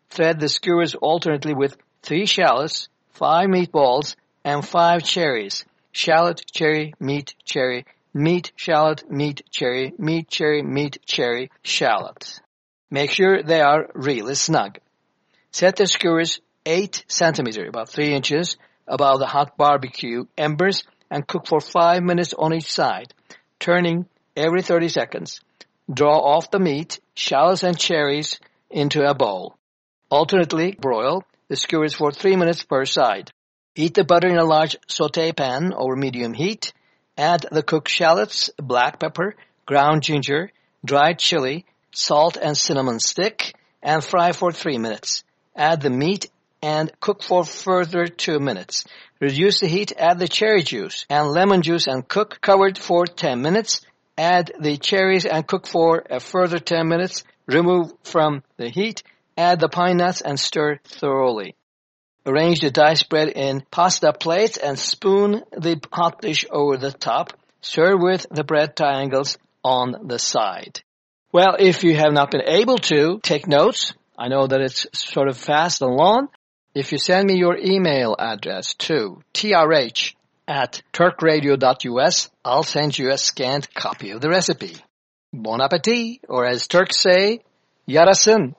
Thread the skewers alternately with 3 shallots, 5 meatballs, and 5 cherries. Shallot, cherry, meat, cherry, meat, shallot, meat, cherry, meat, cherry, meat, cherry, shallot. Make sure they are really snug. Set the skewers 8 centimeter, about 3 inches, above the hot barbecue embers and cook for 5 minutes on each side, turning every 30 seconds. Draw off the meat, shallots and cherries into a bowl. Alternately broil the skewers for 3 minutes per side. Heat the butter in a large saute pan over medium heat. Add the cooked shallots, black pepper, ground ginger, dried chili, salt and cinnamon stick, and fry for 3 minutes. Add the meat and cook for further 2 minutes. Reduce the heat, add the cherry juice and lemon juice and cook covered for 10 minutes. Add the cherries and cook for a further 10 minutes. Remove from the heat, add the pine nuts and stir thoroughly. Arrange the diced bread in pasta plates and spoon the hot dish over the top. Serve with the bread triangles on the side. Well, if you have not been able to take notes, I know that it's sort of fast and long. If you send me your email address to trh at turkradio.us, I'll send you a scanned copy of the recipe. Bon appetit, or as Turks say, yarasın.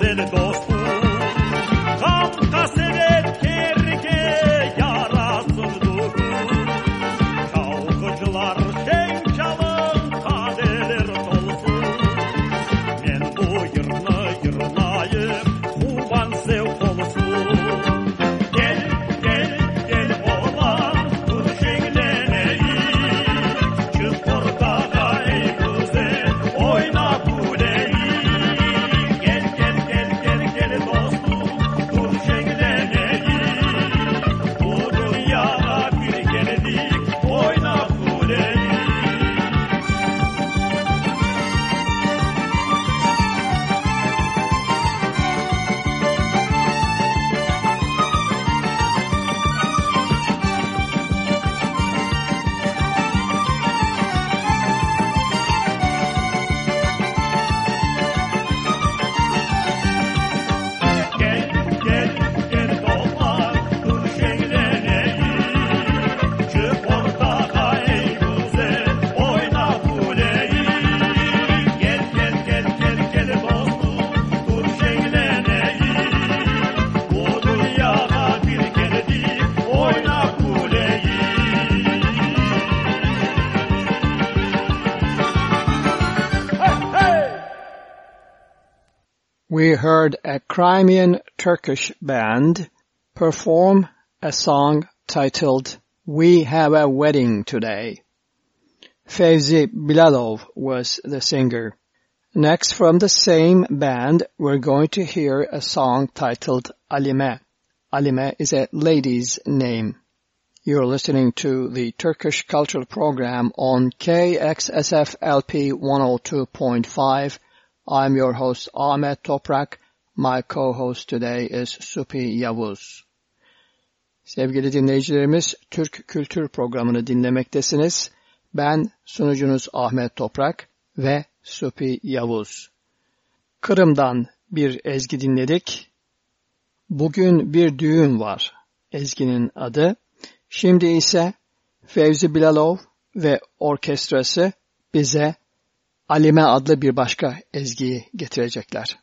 Ey güzel dostum Kanka we heard a Crimean Turkish band perform a song titled We Have a Wedding Today. Fevzi Bilalov was the singer. Next from the same band, we're going to hear a song titled Alime. Alime is a lady's name. You're listening to the Turkish Cultural Program on KXSFLP 102.5. I'm your host Ahmet Toprak. My co-host today is Supi Yavuz. Sevgili dinleyicilerimiz, Türk Kültür Programı'nı dinlemektesiniz. Ben sunucunuz Ahmet Toprak ve Supi Yavuz. Kırım'dan bir ezgi dinledik. Bugün bir düğün var. Ezginin adı. Şimdi ise Fevzi Bilalov ve orkestrası bize Alime adlı bir başka ezgiyi getirecekler.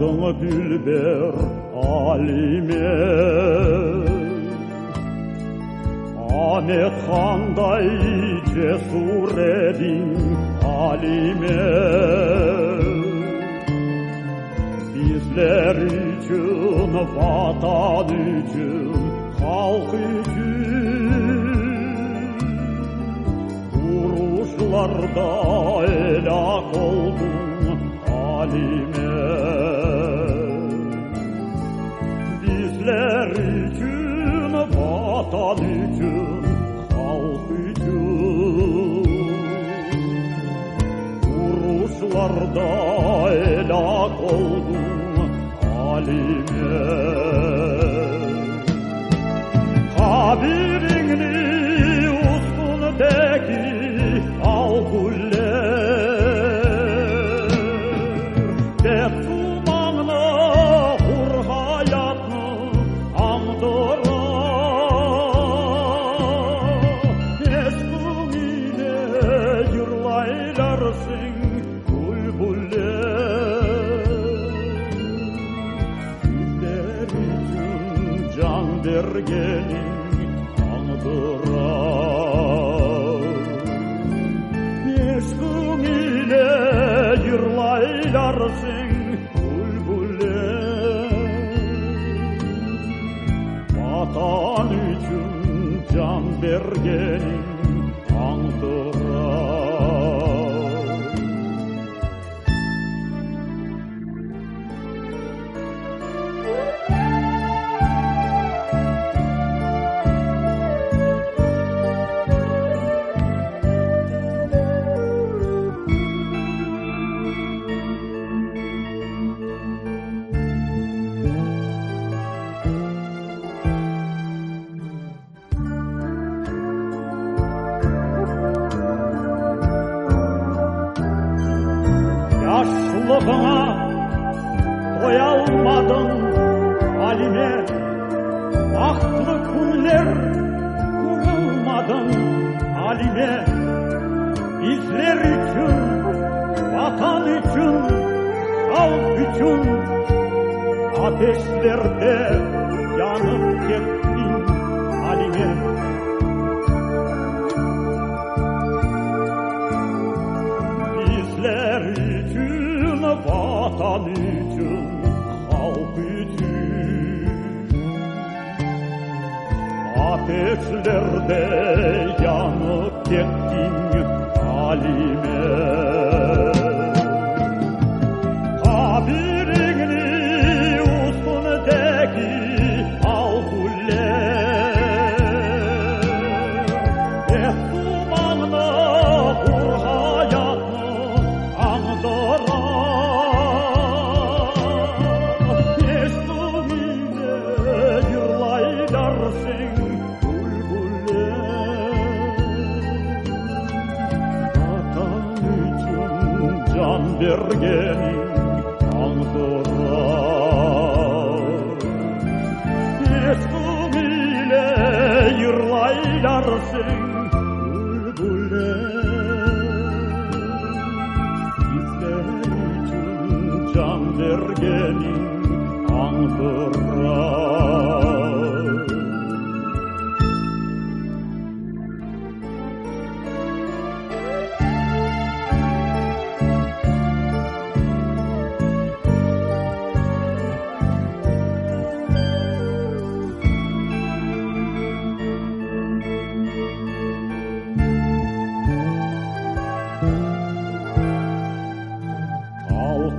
Adını Dilber Alime. Ahmet Han'day cesur edin Alime. Bizler için, vatan için, halk için Vuruşlarda elak oldun halime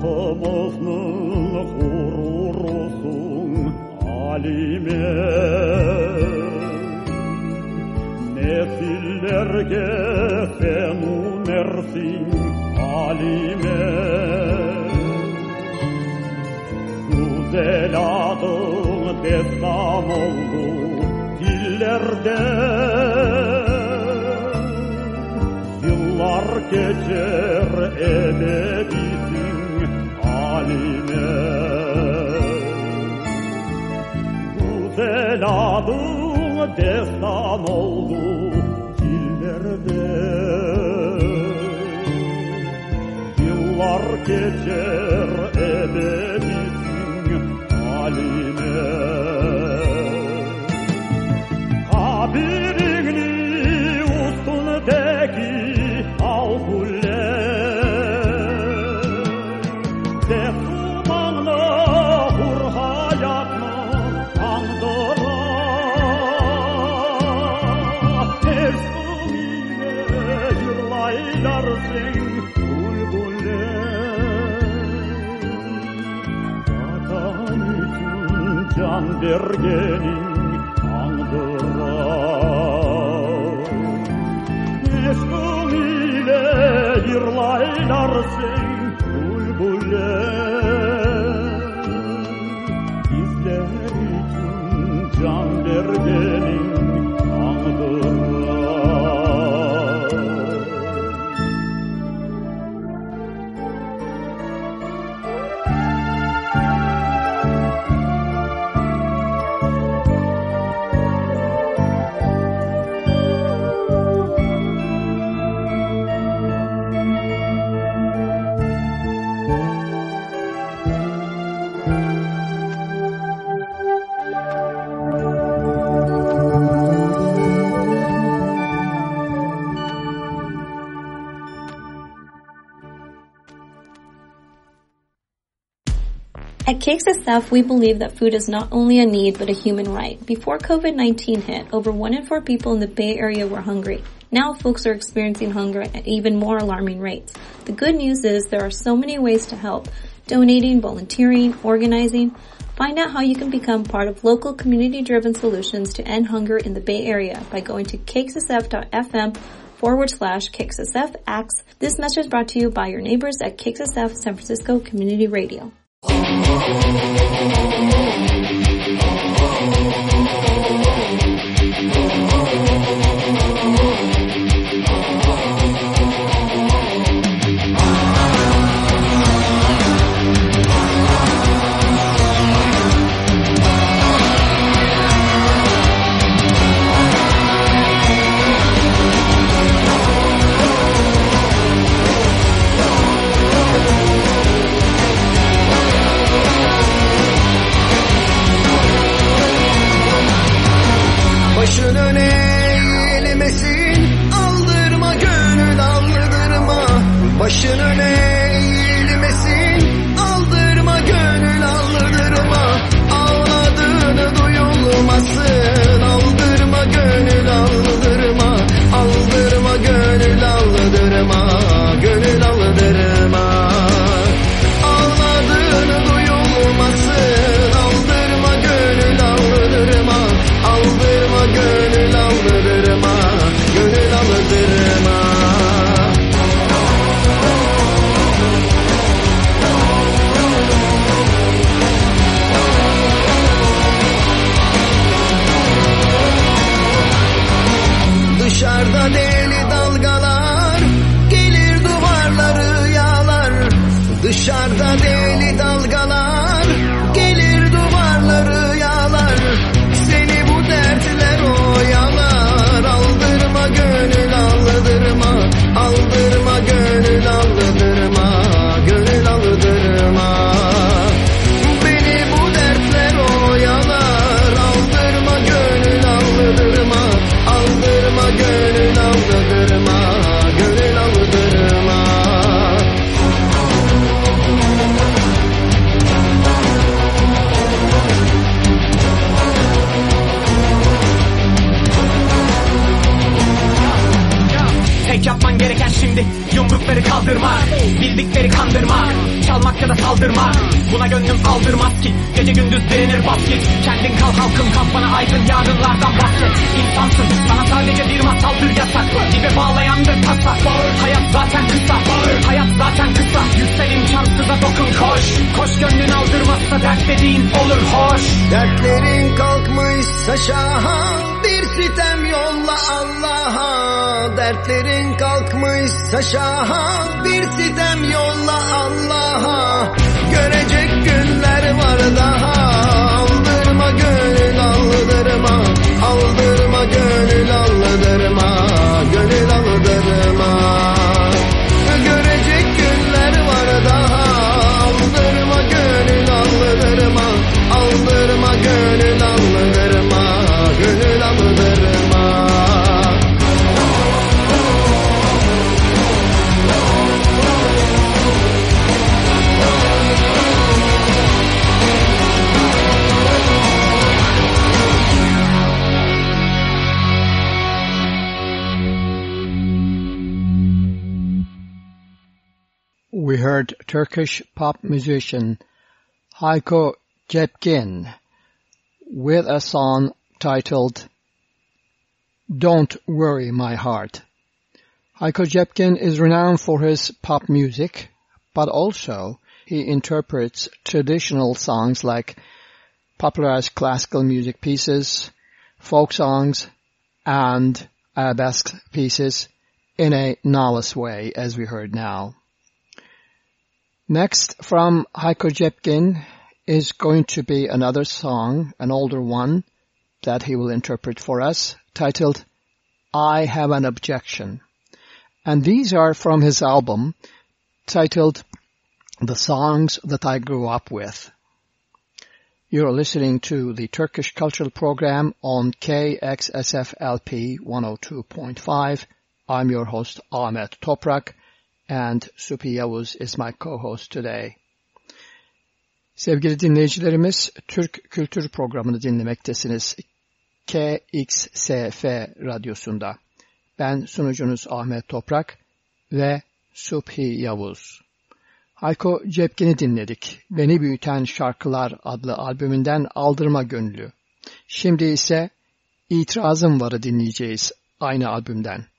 Помохнын хурурухун алиме Нефиллерге фенунерсин алиме Güzel adın destan oldu dillerde Yıllar geçer ele Adın destan oldu dillerde. Yıllar geçer edebisin At KXSF, we believe that food is not only a need but a human right. Before COVID-19 hit, over one in four people in the Bay Area were hungry. Now folks are experiencing hunger at even more alarming rates. The good news is there are so many ways to help. Donating, volunteering, organizing. Find out how you can become part of local community-driven solutions to end hunger in the Bay Area by going to kxsf.fm forward slash kxsf acts. This message is brought to you by your neighbors at KXSF San Francisco Community Radio. Başını Kaldırmak Bildikleri kandırmak Çalmak ya da saldırmak Buna gönlüm aldırmaz ki. Gece gündüz direnir bas git Kendin kal halkım kalk bana aydın yarınlardan bahset. İnsansın sana sadece bir masaldır yasak. Dibe bağlayandır tasa Hayat zaten kısa. Hayat zaten kısa. Yüksel imkansıza dokun koş. Koş gönlün aldırmazsa dert dediğin olur hoş. Dertlerin kalkmışsa şaha bir sitem yolla Allah'a Dertlerin kalkmışsa şaha bir sitem yolla Allah'a. Görecek günler var daha Aldırma gönül aldırma Aldırma gönül aldırma Turkish pop musician Hayko Cepkin with a song titled Don't Worry My Heart. Hayko Cepkin is renowned for his pop music, but also he interprets traditional songs like popularized classical music pieces, folk songs, and arabesque pieces in a novice way, as we heard now. Next, from Hayko Cepkin, is going to be another song, an older one, that he will interpret for us, titled I Have an Objection. And these are from his album, titled The Songs That I Grew Up With. You're listening to the Turkish Cultural Program on KXSFLP 102.5. I'm your host Ahmet Toprak and Supi is my co-host today. Sevgili dinleyicilerimiz, Türk Kültür Programı'nı dinlemektesiniz. KXSF Radyosu'nda. Ben sunucunuz Ahmet Toprak ve Subhi Yavuz. Hayko Cepkin'i dinledik. Beni Büyüten Şarkılar adlı albümünden Aldırma Gönlü. Şimdi ise İtirazım Var'ı dinleyeceğiz aynı albümden.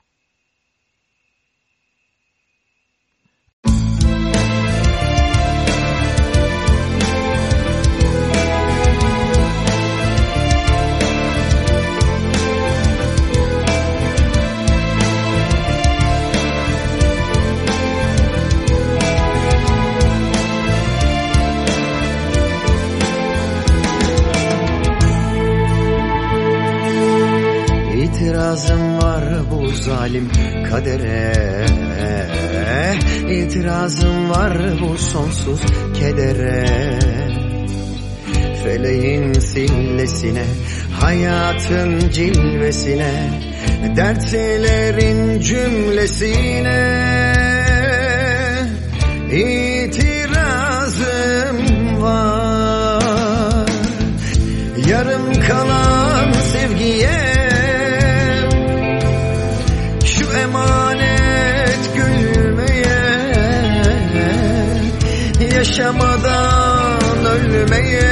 Zalim kadere. İtirazım var bu sonsuz kedere. Feleğin sillesine Hayatın cilvesine Dertlerin cümlesine. İtirazım var. Yarım kalan yaşamadan ölmeye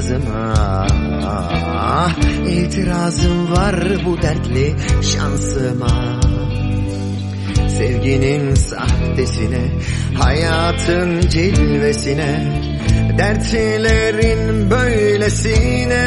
yazıma İtirazım var bu dertli şansıma. Sevginin sahtesine Hayatın cilvesine Dertlerin böylesine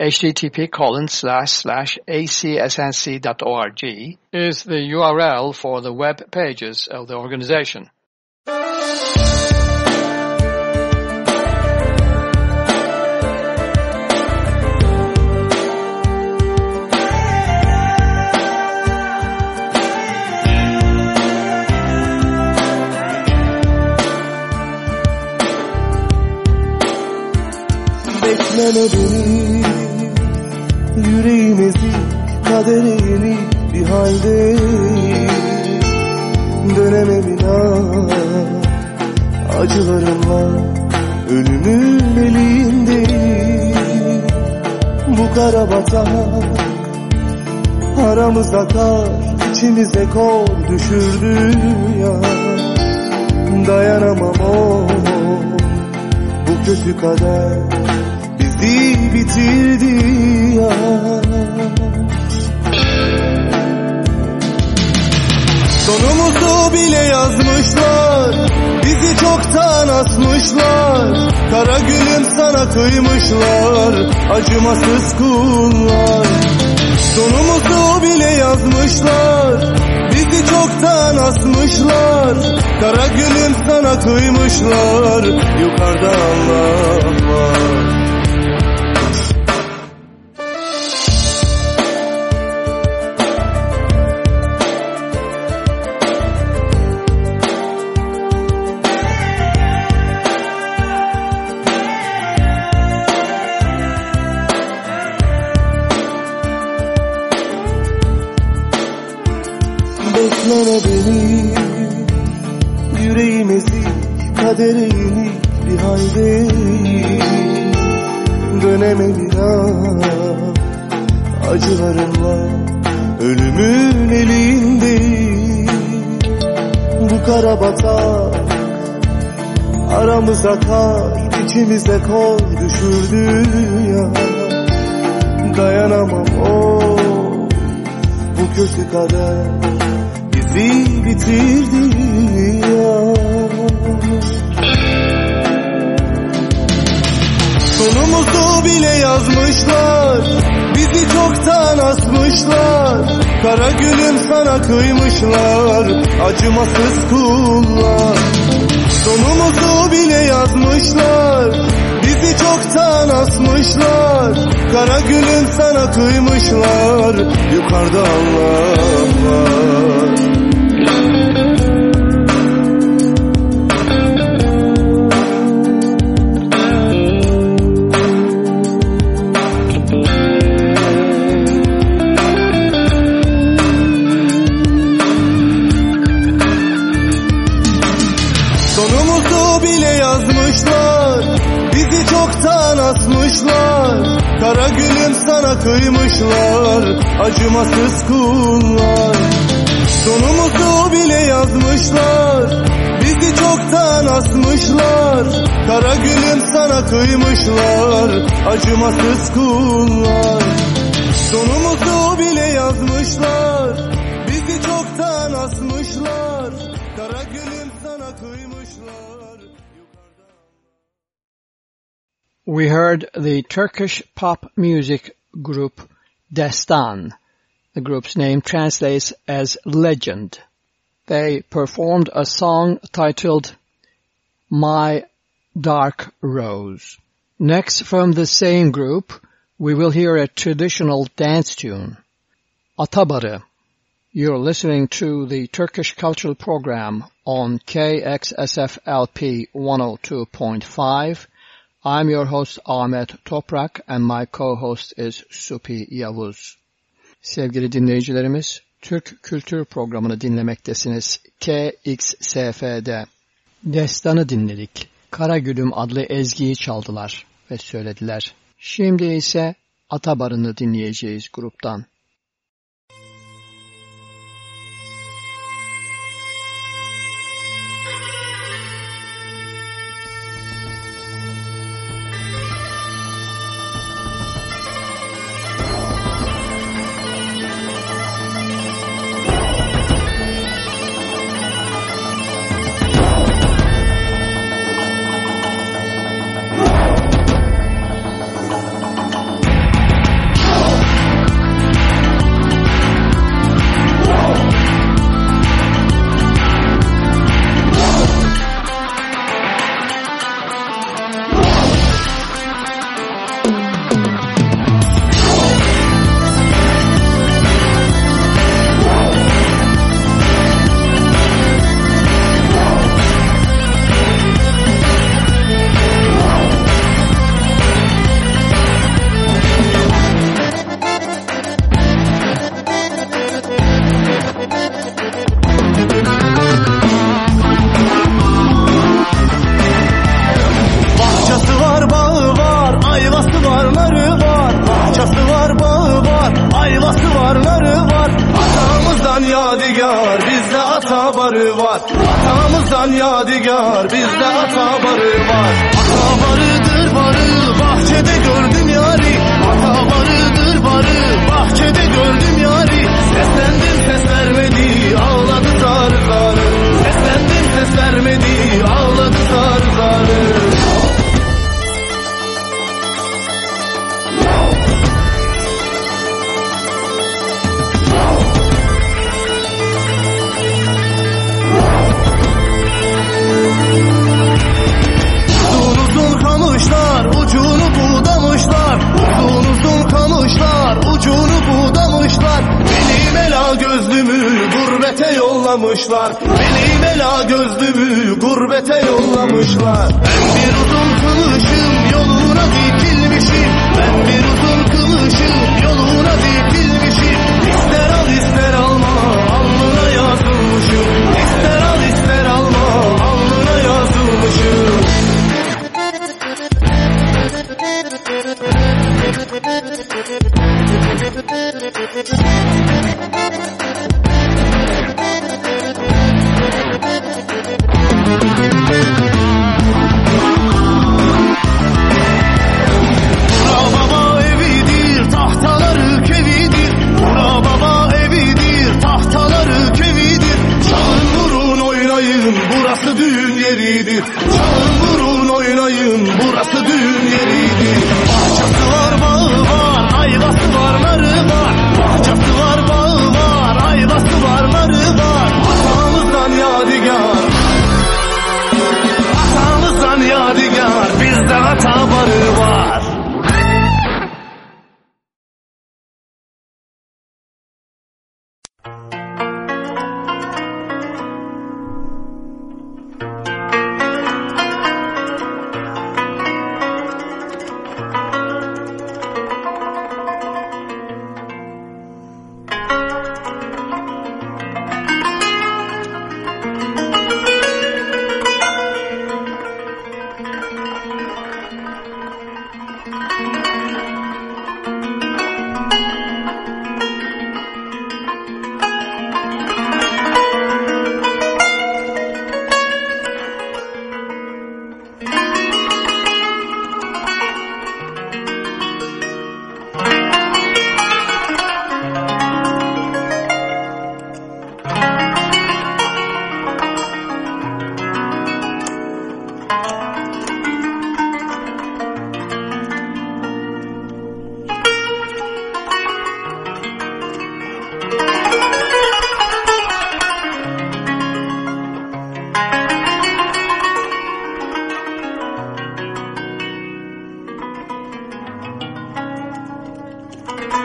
Http colon slash slash acsnc.org is the URL for the web pages of the organization. Yüreğimizi kadere yenik bir halde. Dönemem inan Acılarımla Ölümün elindeyim Bu kara batak Aramıza kar içimize kor düşürdü ya. Dayanamam o Bu kötü kader bizi bitirdi ya Sonumuzu bile yazmışlar Bizi çoktan asmışlar. Kara gülüm sana kıymışlar Acımasız kullar. Sonumuzu bile yazmışlar Bizi çoktan asmışlar. Kara gülüm sana kıymışlar Yukarıda Allah var bekleme beni Yüreğim ezik kadere yenik bir haldeyim Döneme bir an acılarımla Ölümün elindeyim Bu kara batak Aramıza kar içimize kol düşürdü ya. Dayanamam o Bu kötü kader Sonumuzu bile yazmışlar Bizi çoktan asmışlar. Kara gülüm sana kıymışlar Acımasız kullar. Sonumuzu bile yazmışlar Bizi çoktan asmışlar. Kara gülüm sana kıymışlar Yukarıda Allah var kıymışlar Acımasız kullar. Sonumuzu bile yazmışlar Bizi çoktan asmışlar. Kara gülüm sana kıymışlar Acımasız kullar. Sonumuzu bile yazmışlar Bizi çoktan asmışlar. Kara gülüm sana kıymışlar We heard the Turkish pop music group Destan. The group's name translates as legend. They performed a song titled My Dark Rose. Next from the same group, we will hear a traditional dance tune, Atabarı. You're listening to the Turkish Cultural Program on KXSFLP 102.5. I'm your host Ahmet Toprak and my co-host is Supi Yavuz. Sevgili dinleyicilerimiz, Türk Kültür Programı'nı dinlemektesiniz. KXSF'de. Destanı dinledik. Karagülüm adlı ezgiyi çaldılar ve söylediler. Şimdi ise Atabarı'nı dinleyeceğiz gruptan.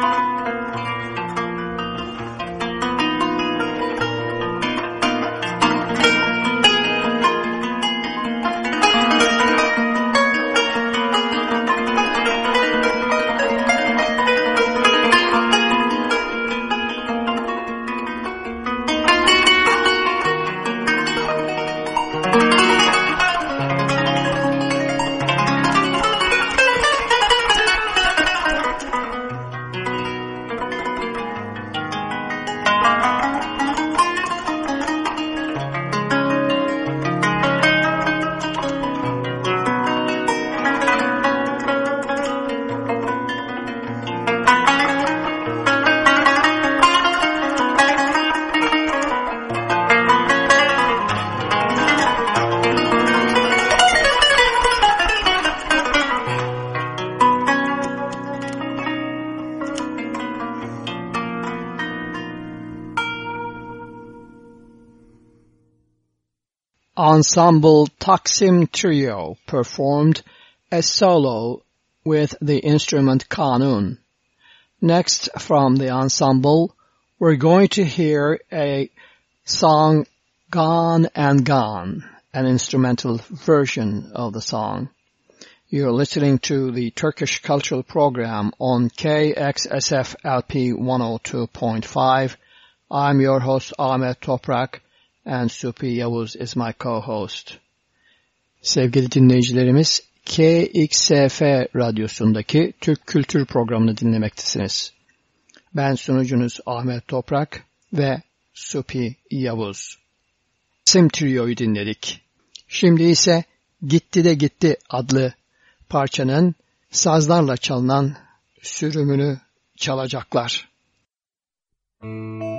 うん。Ensemble Taksim Trio performed a solo with the instrument kanun. Next from the ensemble, we're going to hear a song Gone and Gone, an instrumental version of the song. You're listening to the Turkish Cultural Program on KXSF LP 102.5. I'm your host Ahmet Toprak and Supi Yavuz is my co-host. Sevgili dinleyicilerimiz, KXSF radyosundaki Türk Kültür Programı'nı dinlemektesiniz. Ben sunucunuz Ahmet Toprak ve Supi Yavuz. Sim Trio'yu dinledik. Şimdi ise Gitti de Gitti adlı parçanın sazlarla çalınan sürümünü çalacaklar. Müzik